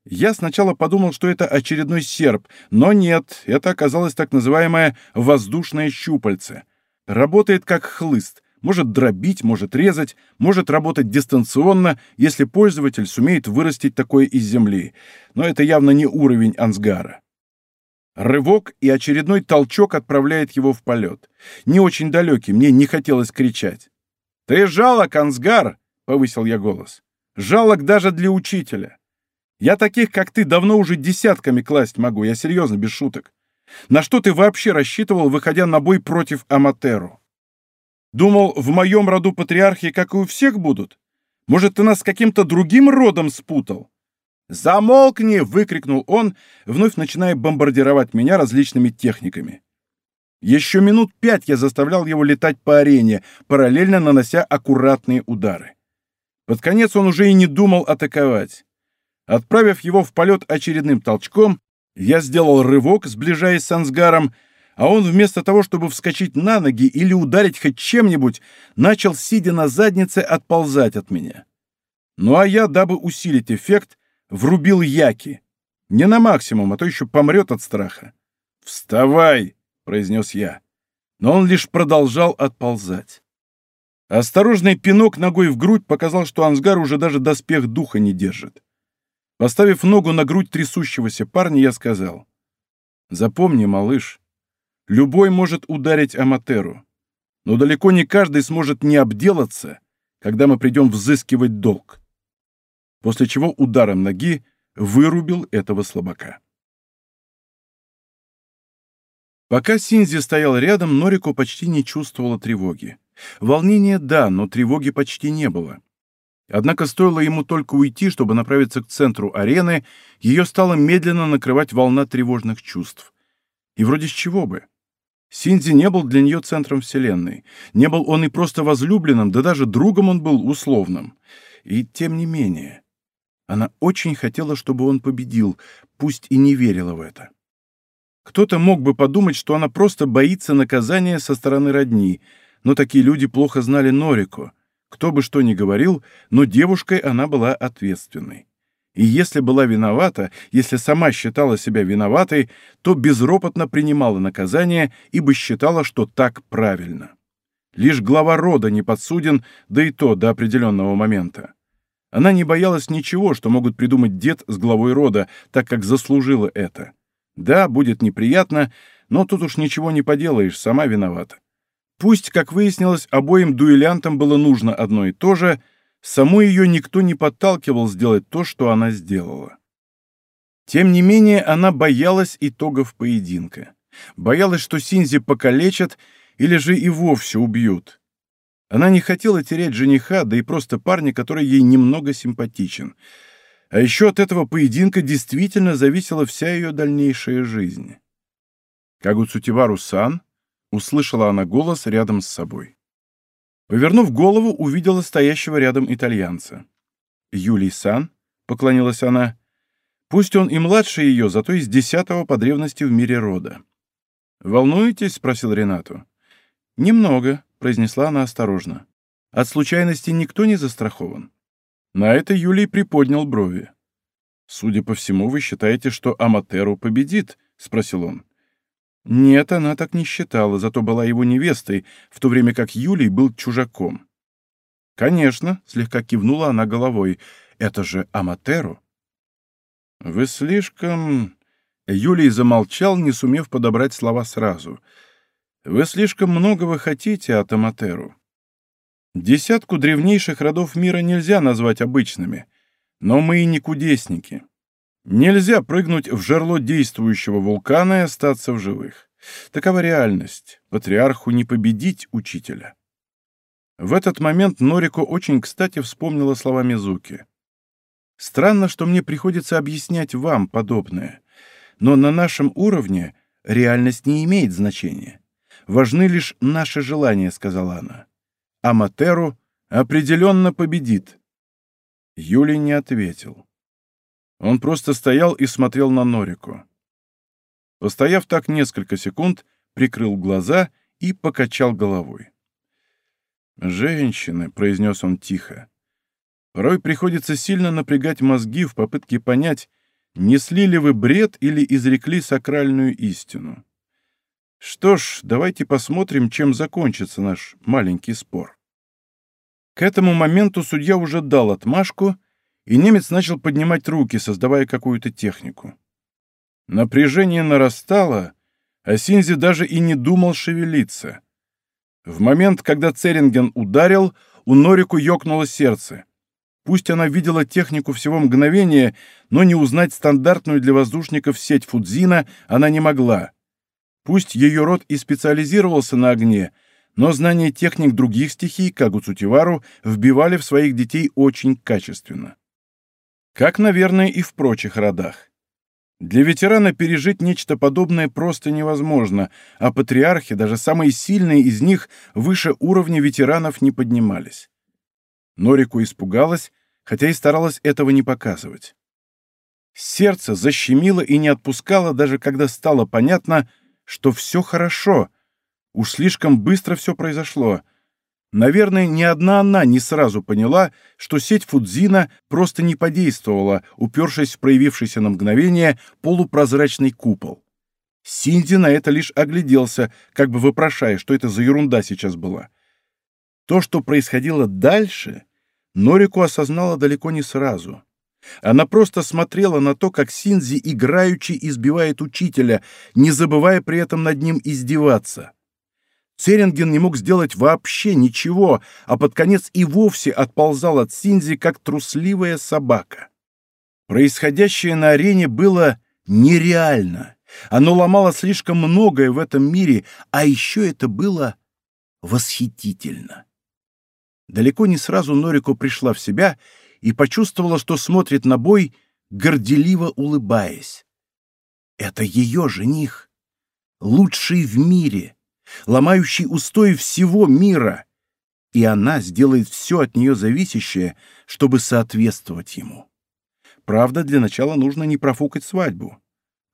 Я сначала подумал, что это очередной серп, но нет, это оказалось так называемое «воздушное щупальце». Работает как хлыст, может дробить, может резать, может работать дистанционно, если пользователь сумеет вырастить такое из земли. Но это явно не уровень Ансгара. Рывок и очередной толчок отправляет его в полет. Не очень далекий, мне не хотелось кричать. «Ты жалок, Ансгар!» — повысил я голос. «Жалок даже для учителя. Я таких, как ты, давно уже десятками класть могу, я серьезно, без шуток. На что ты вообще рассчитывал, выходя на бой против Аматеру?» Думал, в моем роду патриархи, как и у всех, будут? Может, ты нас с каким-то другим родом спутал?» «Замолкни!» — выкрикнул он, вновь начиная бомбардировать меня различными техниками. Еще минут пять я заставлял его летать по арене, параллельно нанося аккуратные удары. Под конец он уже и не думал атаковать. Отправив его в полет очередным толчком, я сделал рывок, сближаясь с Ансгаром, а он вместо того, чтобы вскочить на ноги или ударить хоть чем-нибудь, начал, сидя на заднице, отползать от меня. Ну а я, дабы усилить эффект, врубил Яки. Не на максимум, а то еще помрет от страха. «Вставай!» — произнес я. Но он лишь продолжал отползать. Осторожный пинок ногой в грудь показал, что Ансгар уже даже доспех духа не держит. Поставив ногу на грудь трясущегося парня, я сказал. «Запомни, малыш, любой может ударить Аматеру, но далеко не каждый сможет не обделаться, когда мы придем взыскивать долг». После чего ударом ноги вырубил этого слабака. Пока Синзи стоял рядом, Норико почти не чувствовала тревоги. Волнения — да, но тревоги почти не было. Однако стоило ему только уйти, чтобы направиться к центру арены, ее стала медленно накрывать волна тревожных чувств. И вроде с чего бы? Синзи не был для нее центром вселенной. Не был он и просто возлюбленным, да даже другом он был условным. И тем не менее, она очень хотела, чтобы он победил, пусть и не верила в это. Кто-то мог бы подумать, что она просто боится наказания со стороны родни, но такие люди плохо знали Норику — кто бы что ни говорил, но девушкой она была ответственной. И если была виновата, если сама считала себя виноватой, то безропотно принимала наказание, ибо считала, что так правильно. Лишь глава рода не подсуден, да и то до определенного момента. Она не боялась ничего, что могут придумать дед с главой рода, так как заслужила это. Да, будет неприятно, но тут уж ничего не поделаешь, сама виновата. Пусть, как выяснилось, обоим дуэлянтам было нужно одно и то же, саму ее никто не подталкивал сделать то, что она сделала. Тем не менее, она боялась итогов поединка. Боялась, что Синзи покалечат или же и вовсе убьют. Она не хотела терять жениха, да и просто парня, который ей немного симпатичен. А еще от этого поединка действительно зависела вся ее дальнейшая жизнь. Кагуцутивару-сан Услышала она голос рядом с собой. Повернув голову, увидела стоящего рядом итальянца. «Юлий Сан», — поклонилась она, — «пусть он и младше ее, зато из десятого по древности в мире рода». «Волнуетесь?» — спросил Ренату. «Немного», — произнесла она осторожно. «От случайности никто не застрахован». На это Юлий приподнял брови. «Судя по всему, вы считаете, что Аматеру победит?» — спросил он. Нет, она так не считала, зато была его невестой, в то время как Юлий был чужаком. «Конечно», — слегка кивнула она головой, — «это же Аматеру». «Вы слишком...» Юлий замолчал, не сумев подобрать слова сразу. «Вы слишком многого хотите от. Десятку древнейших родов мира нельзя назвать обычными, но мы и не кудесники. Нельзя прыгнуть в жерло действующего вулкана и остаться в живых. Такова реальность. Патриарху не победить учителя. В этот момент Норико очень кстати вспомнила слова Мизуки. «Странно, что мне приходится объяснять вам подобное, но на нашем уровне реальность не имеет значения. Важны лишь наши желания», — сказала она. «А Матеру определенно победит». Юлий не ответил. Он просто стоял и смотрел на Норику. Постояв так несколько секунд, прикрыл глаза и покачал головой. «Женщины», — произнес он тихо, — «порой приходится сильно напрягать мозги в попытке понять, несли ли вы бред или изрекли сакральную истину. Что ж, давайте посмотрим, чем закончится наш маленький спор». К этому моменту судья уже дал отмашку — и немец начал поднимать руки, создавая какую-то технику. Напряжение нарастало, а Синзи даже и не думал шевелиться. В момент, когда Церинген ударил, у Норику ёкнуло сердце. Пусть она видела технику всего мгновения, но не узнать стандартную для воздушников сеть Фудзина она не могла. Пусть ее род и специализировался на огне, но знание техник других стихий Кагу Цутивару вбивали в своих детей очень качественно. Как, наверное, и в прочих родах. Для ветерана пережить нечто подобное просто невозможно, а патриархи, даже самые сильные из них, выше уровня ветеранов не поднимались. Норику испугалась, хотя и старалась этого не показывать. Сердце защемило и не отпускало, даже когда стало понятно, что все хорошо. Уж слишком быстро все произошло. Наверное, ни одна она не сразу поняла, что сеть Фудзина просто не подействовала, упершись в проявившийся на мгновение полупрозрачный купол. Синди на это лишь огляделся, как бы вопрошая, что это за ерунда сейчас была. То, что происходило дальше, Норику осознала далеко не сразу. Она просто смотрела на то, как Синзи играючи избивает учителя, не забывая при этом над ним издеваться. Церенген не мог сделать вообще ничего, а под конец и вовсе отползал от Синзи, как трусливая собака. Происходящее на арене было нереально. Оно ломало слишком многое в этом мире, а еще это было восхитительно. Далеко не сразу Норико пришла в себя и почувствовала, что смотрит на бой, горделиво улыбаясь. Это ее жених, лучший в мире, ломающий устои всего мира, и она сделает все от нее зависящее, чтобы соответствовать ему. Правда, для начала нужно не профукать свадьбу.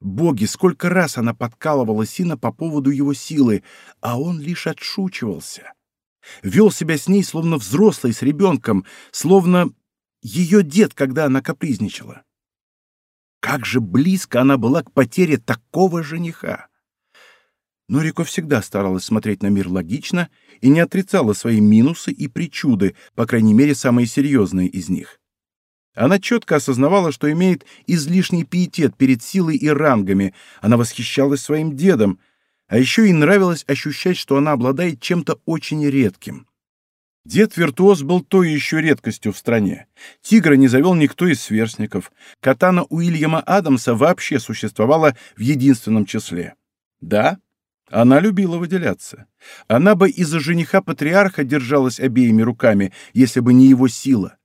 Боги, сколько раз она подкалывала Сина по поводу его силы, а он лишь отшучивался. Вел себя с ней, словно взрослый, с ребенком, словно ее дед, когда она капризничала. Как же близко она была к потере такого жениха! Но Рико всегда старалась смотреть на мир логично и не отрицала свои минусы и причуды, по крайней мере, самые серьезные из них. Она четко осознавала, что имеет излишний пиетет перед силой и рангами, она восхищалась своим дедом, а еще ей нравилось ощущать, что она обладает чем-то очень редким. Дед-виртуоз был той еще редкостью в стране. Тигра не завел никто из сверстников. Катана Уильяма Адамса вообще существовала в единственном числе. Да, она любила выделяться. Она бы из-за жениха-патриарха держалась обеими руками, если бы не его сила.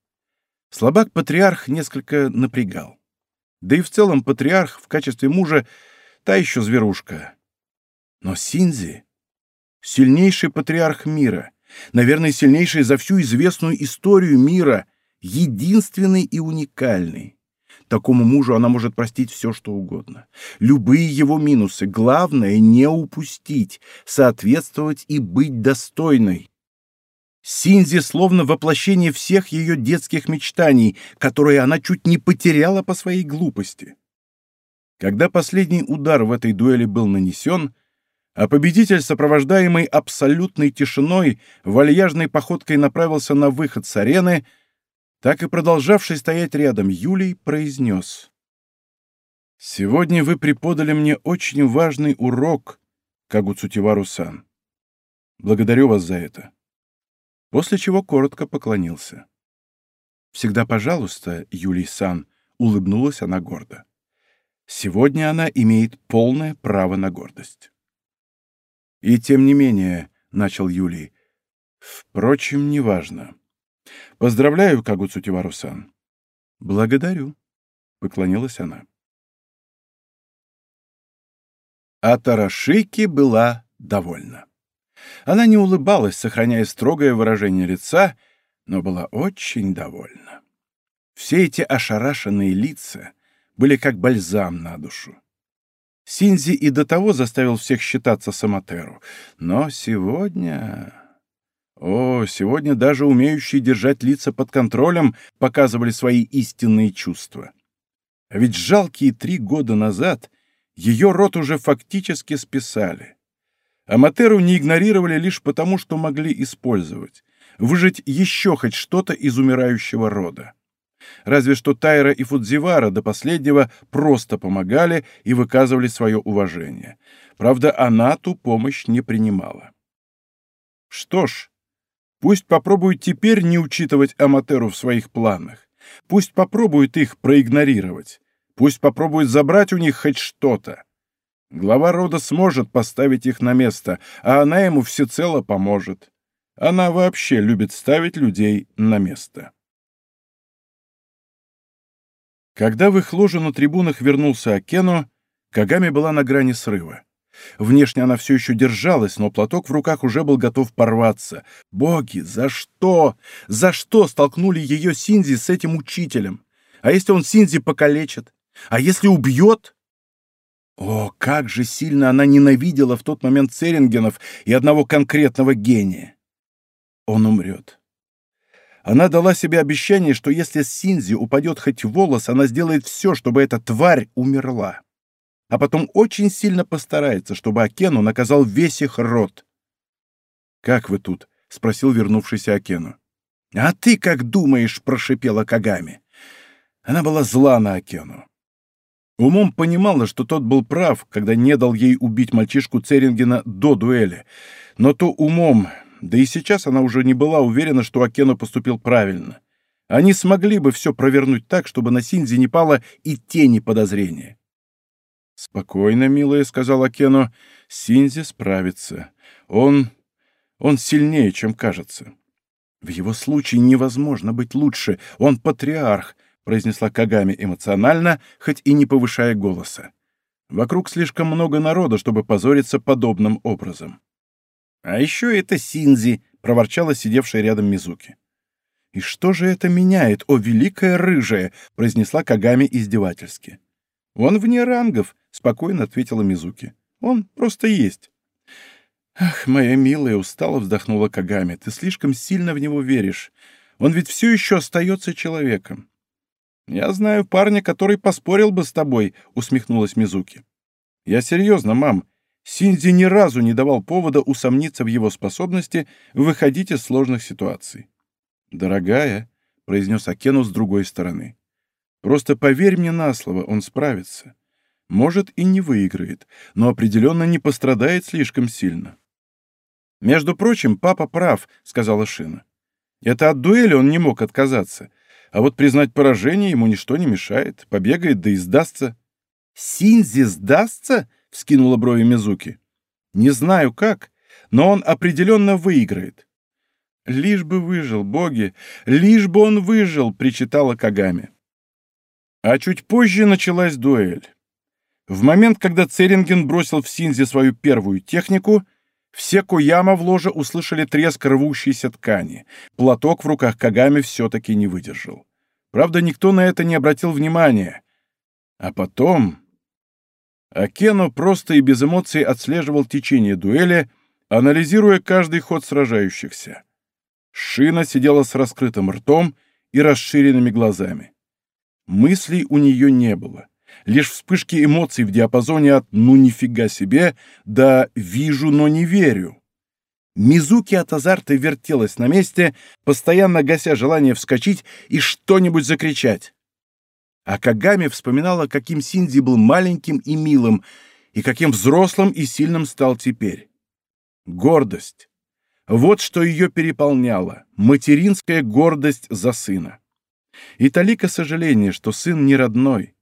Слабак-патриарх несколько напрягал. Да и в целом патриарх в качестве мужа — та еще зверушка. Но Синзи — сильнейший патриарх мира, наверное, сильнейший за всю известную историю мира, единственный и уникальный. Такому мужу она может простить все, что угодно. Любые его минусы. Главное — не упустить, соответствовать и быть достойной. Синзи словно воплощение всех ее детских мечтаний, которые она чуть не потеряла по своей глупости. Когда последний удар в этой дуэли был нанесен, а победитель, сопровождаемый абсолютной тишиной, вальяжной походкой направился на выход с арены, так и продолжавший стоять рядом Юлий произнес. «Сегодня вы преподали мне очень важный урок, Кагуцутивару-сан. Благодарю вас за это». После чего коротко поклонился. «Всегда пожалуйста, Юлий-сан», — улыбнулась она гордо. «Сегодня она имеет полное право на гордость». «И тем не менее», — начал Юлий, — «впрочем, неважно. Поздравляю, Кагуцутивару-сан». «Благодарю», — поклонилась она. А Тарашики была довольна. Она не улыбалась, сохраняя строгое выражение лица, но была очень довольна. Все эти ошарашенные лица были как бальзам на душу. Синзи и до того заставил всех считаться Самотеру. Но сегодня... О, сегодня даже умеющие держать лица под контролем показывали свои истинные чувства. А ведь жалкие три года назад ее рот уже фактически списали. Аматеру не игнорировали лишь потому, что могли использовать, выжить еще хоть что-то из умирающего рода. Разве что Тайра и Фудзивара до последнего просто помогали и выказывали свое уважение. Правда, она ту помощь не принимала. Что ж, пусть попробует теперь не учитывать Аматеру в своих планах. Пусть попробует их проигнорировать. Пусть попробует забрать у них хоть что-то. Глава рода сможет поставить их на место, а она ему всецело поможет. Она вообще любит ставить людей на место. Когда в их ложу на трибунах вернулся Акену, Кагами была на грани срыва. Внешне она все еще держалась, но платок в руках уже был готов порваться. Боги, за что? За что столкнули ее Синзи с этим учителем? А если он Синзи покалечит? А если убьет? О, как же сильно она ненавидела в тот момент Церингенов и одного конкретного гения. Он умрет. Она дала себе обещание, что если Синзи упадет хоть волос, она сделает все, чтобы эта тварь умерла. А потом очень сильно постарается, чтобы Акену наказал весь их род. «Как вы тут?» — спросил вернувшийся Акену. «А ты как думаешь?» — прошипела Кагами. Она была зла на Акену. Умом понимала, что тот был прав, когда не дал ей убить мальчишку Церингена до дуэли. Но то умом, да и сейчас она уже не была уверена, что Акену поступил правильно. Они смогли бы все провернуть так, чтобы на Синзи не пало и тени подозрения. «Спокойно, милая», — сказал Акену, — «Синзи справится. Он... он сильнее, чем кажется». «В его случае невозможно быть лучше. Он патриарх. — произнесла Кагами эмоционально, хоть и не повышая голоса. Вокруг слишком много народа, чтобы позориться подобным образом. «А еще это Синзи», — проворчала сидевшая рядом Мизуки. «И что же это меняет, о великая рыжая?» — произнесла Кагами издевательски. «Он вне рангов», — спокойно ответила Мизуки. «Он просто есть». «Ах, моя милая!» — устало вздохнула Кагами. «Ты слишком сильно в него веришь. Он ведь все еще остается человеком. «Я знаю парня, который поспорил бы с тобой», — усмехнулась Мизуки. «Я серьезно, мам. Синзи ни разу не давал повода усомниться в его способности выходить из сложных ситуаций». «Дорогая», — произнес Акену с другой стороны, — «просто поверь мне на слово, он справится. Может, и не выиграет, но определенно не пострадает слишком сильно». «Между прочим, папа прав», — сказала Шина. «Это от дуэли он не мог отказаться». А вот признать поражение ему ничто не мешает. Побегает, да и сдастся. «Синзи сдастся?» — вскинула брови Мизуки. «Не знаю как, но он определенно выиграет». «Лишь бы выжил, боги! Лишь бы он выжил!» — причитала Кагами. А чуть позже началась дуэль. В момент, когда Церинген бросил в Синзи свою первую технику, все Куяма в ложе услышали треск рвущейся ткани. Платок в руках Кагами все-таки не выдержал. Правда, никто на это не обратил внимания. А потом... Акену просто и без эмоций отслеживал течение дуэли, анализируя каждый ход сражающихся. Шина сидела с раскрытым ртом и расширенными глазами. Мыслей у нее не было. Лишь вспышки эмоций в диапазоне от «ну нифига себе» до «вижу, но не верю». Мизуки от азарта вертелась на месте, постоянно гася желание вскочить и что-нибудь закричать. А Кагами вспоминала, каким Синзи был маленьким и милым, и каким взрослым и сильным стал теперь. Гордость. Вот что ее переполняло. Материнская гордость за сына. И талика сожаление, что сын не родной,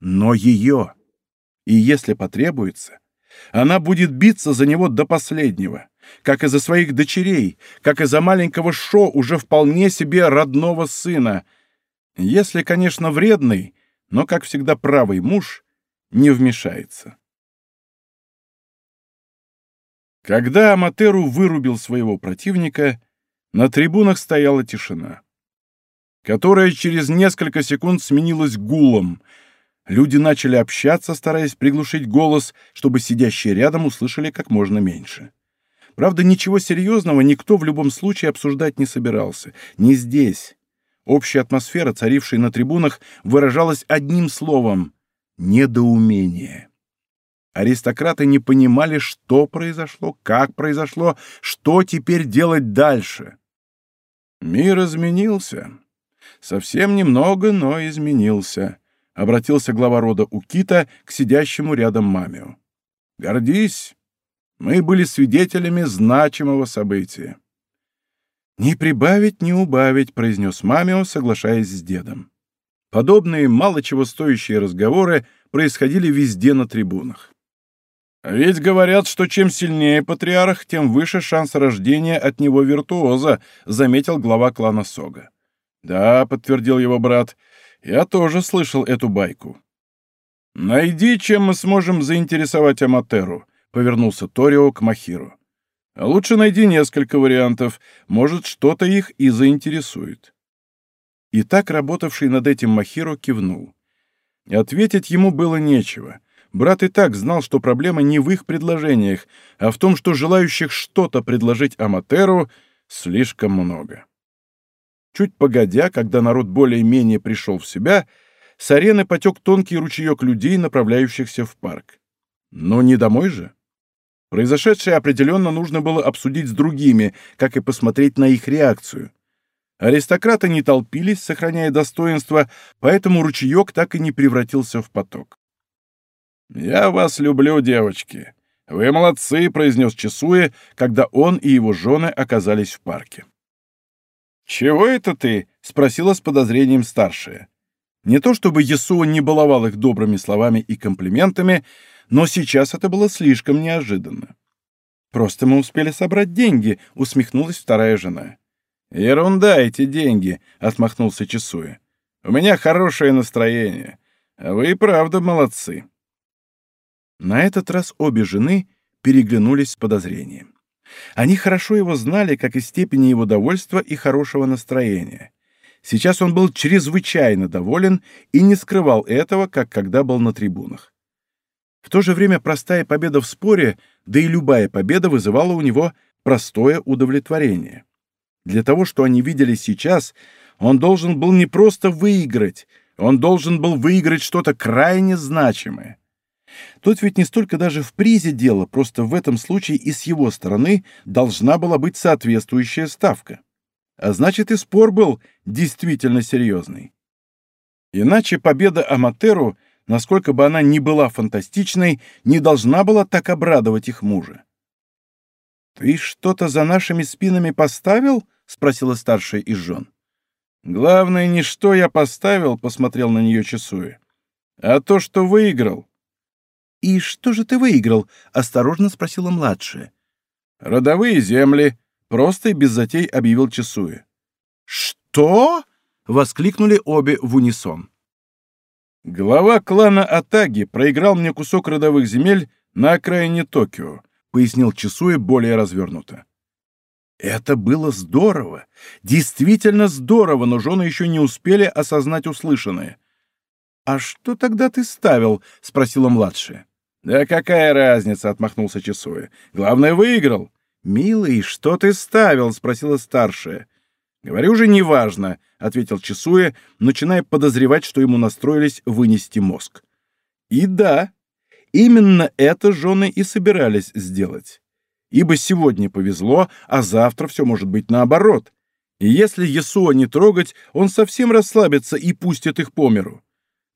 но ее. И если потребуется, она будет биться за него до последнего как и за своих дочерей, как и за маленького Шо, уже вполне себе родного сына. Если, конечно, вредный, но, как всегда, правый муж не вмешается. Когда Аматеру вырубил своего противника, на трибунах стояла тишина, которая через несколько секунд сменилась гулом. Люди начали общаться, стараясь приглушить голос, чтобы сидящие рядом услышали как можно меньше. Правда, ничего серьезного никто в любом случае обсуждать не собирался. Не здесь. Общая атмосфера, царившая на трибунах, выражалась одним словом — недоумение. Аристократы не понимали, что произошло, как произошло, что теперь делать дальше. Мир изменился. Совсем немного, но изменился. Обратился глава рода Укита к сидящему рядом Мамио. «Гордись, мы были свидетелями значимого события. «Не прибавить, не убавить», — произнес Мамио, соглашаясь с дедом. Подобные мало чего стоящие разговоры происходили везде на трибунах. Ведь говорят, что чем сильнее патриарх, тем выше шанс рождения от него виртуоза, заметил глава клана Сога. Да, подтвердил его брат, я тоже слышал эту байку. Найди, чем мы сможем заинтересовать Аматеру, повернулся Торио к Махиру. Лучше найди несколько вариантов, может, что-то их и заинтересует. И так работавший над этим Махиро кивнул. Ответить ему было нечего. Брат и так знал, что проблема не в их предложениях, а в том, что желающих что-то предложить Аматеру слишком много. Чуть погодя, когда народ более-менее пришел в себя, с арены потек тонкий ручеек людей, направляющихся в парк. Но не домой же. Произошедшее определенно нужно было обсудить с другими, как и посмотреть на их реакцию. Аристократы не толпились, сохраняя достоинство, поэтому ручеек так и не превратился в поток. «Я вас люблю, девочки. Вы молодцы», — произнес Чесуя, когда он и его жены оказались в парке. «Чего это ты?» — спросила с подозрением старшая. Не то чтобы Ясуа не баловал их добрыми словами и комплиментами, но сейчас это было слишком неожиданно. «Просто мы успели собрать деньги», — усмехнулась вторая жена. «Ерунда эти деньги», — отмахнулся Чесуя. «У меня хорошее настроение, а вы и правда молодцы». На этот раз обе жены переглянулись с подозрением. Они хорошо его знали, как и степени его довольства и хорошего настроения. Сейчас он был чрезвычайно доволен и не скрывал этого, как когда был на трибунах. В то же время простая победа в споре, да и любая победа вызывала у него простое удовлетворение. Для того, что они видели сейчас, он должен был не просто выиграть, он должен был выиграть что-то крайне значимое. Тут ведь не столько даже в призе дело, просто в этом случае и с его стороны должна была быть соответствующая ставка. А значит, и спор был действительно серьезный. Иначе победа Аматеру, насколько бы она ни была фантастичной, не должна была так обрадовать их мужа. «Ты что-то за нашими спинами поставил?» — спросила старшая из жен. «Главное, не что я поставил», — посмотрел на нее Чесуя, — «а то, что выиграл. «И что же ты выиграл?» — осторожно спросила младшая. «Родовые земли», — просто и без затей объявил Чесуя. «Что?» — воскликнули обе в унисон. «Глава клана Атаги проиграл мне кусок родовых земель на окраине Токио», — пояснил Чесуя более развернуто. Это было здорово, действительно здорово, но жены еще не успели осознать услышанное. «А что тогда ты ставил?» — спросила младшая. «Да какая разница?» — отмахнулся Чесуя. «Главное, выиграл». «Милый, что ты ставил?» — спросила старшая. «Говорю же, неважно», — ответил Чесуя, начиная подозревать, что ему настроились вынести мозг. И да, именно это жены и собирались сделать. Ибо сегодня повезло, а завтра все может быть наоборот. И если Есуа не трогать, он совсем расслабится и пустит их по миру.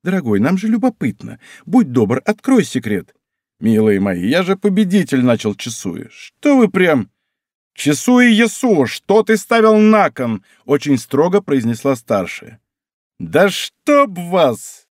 Дорогой, нам же любопытно. Будь добр, открой секрет. Милые мои, я же победитель начал Чесуя. Что вы прям... Чесуя Ясуа, что ты ставил на кон? Очень строго произнесла старшая. Да чтоб вас!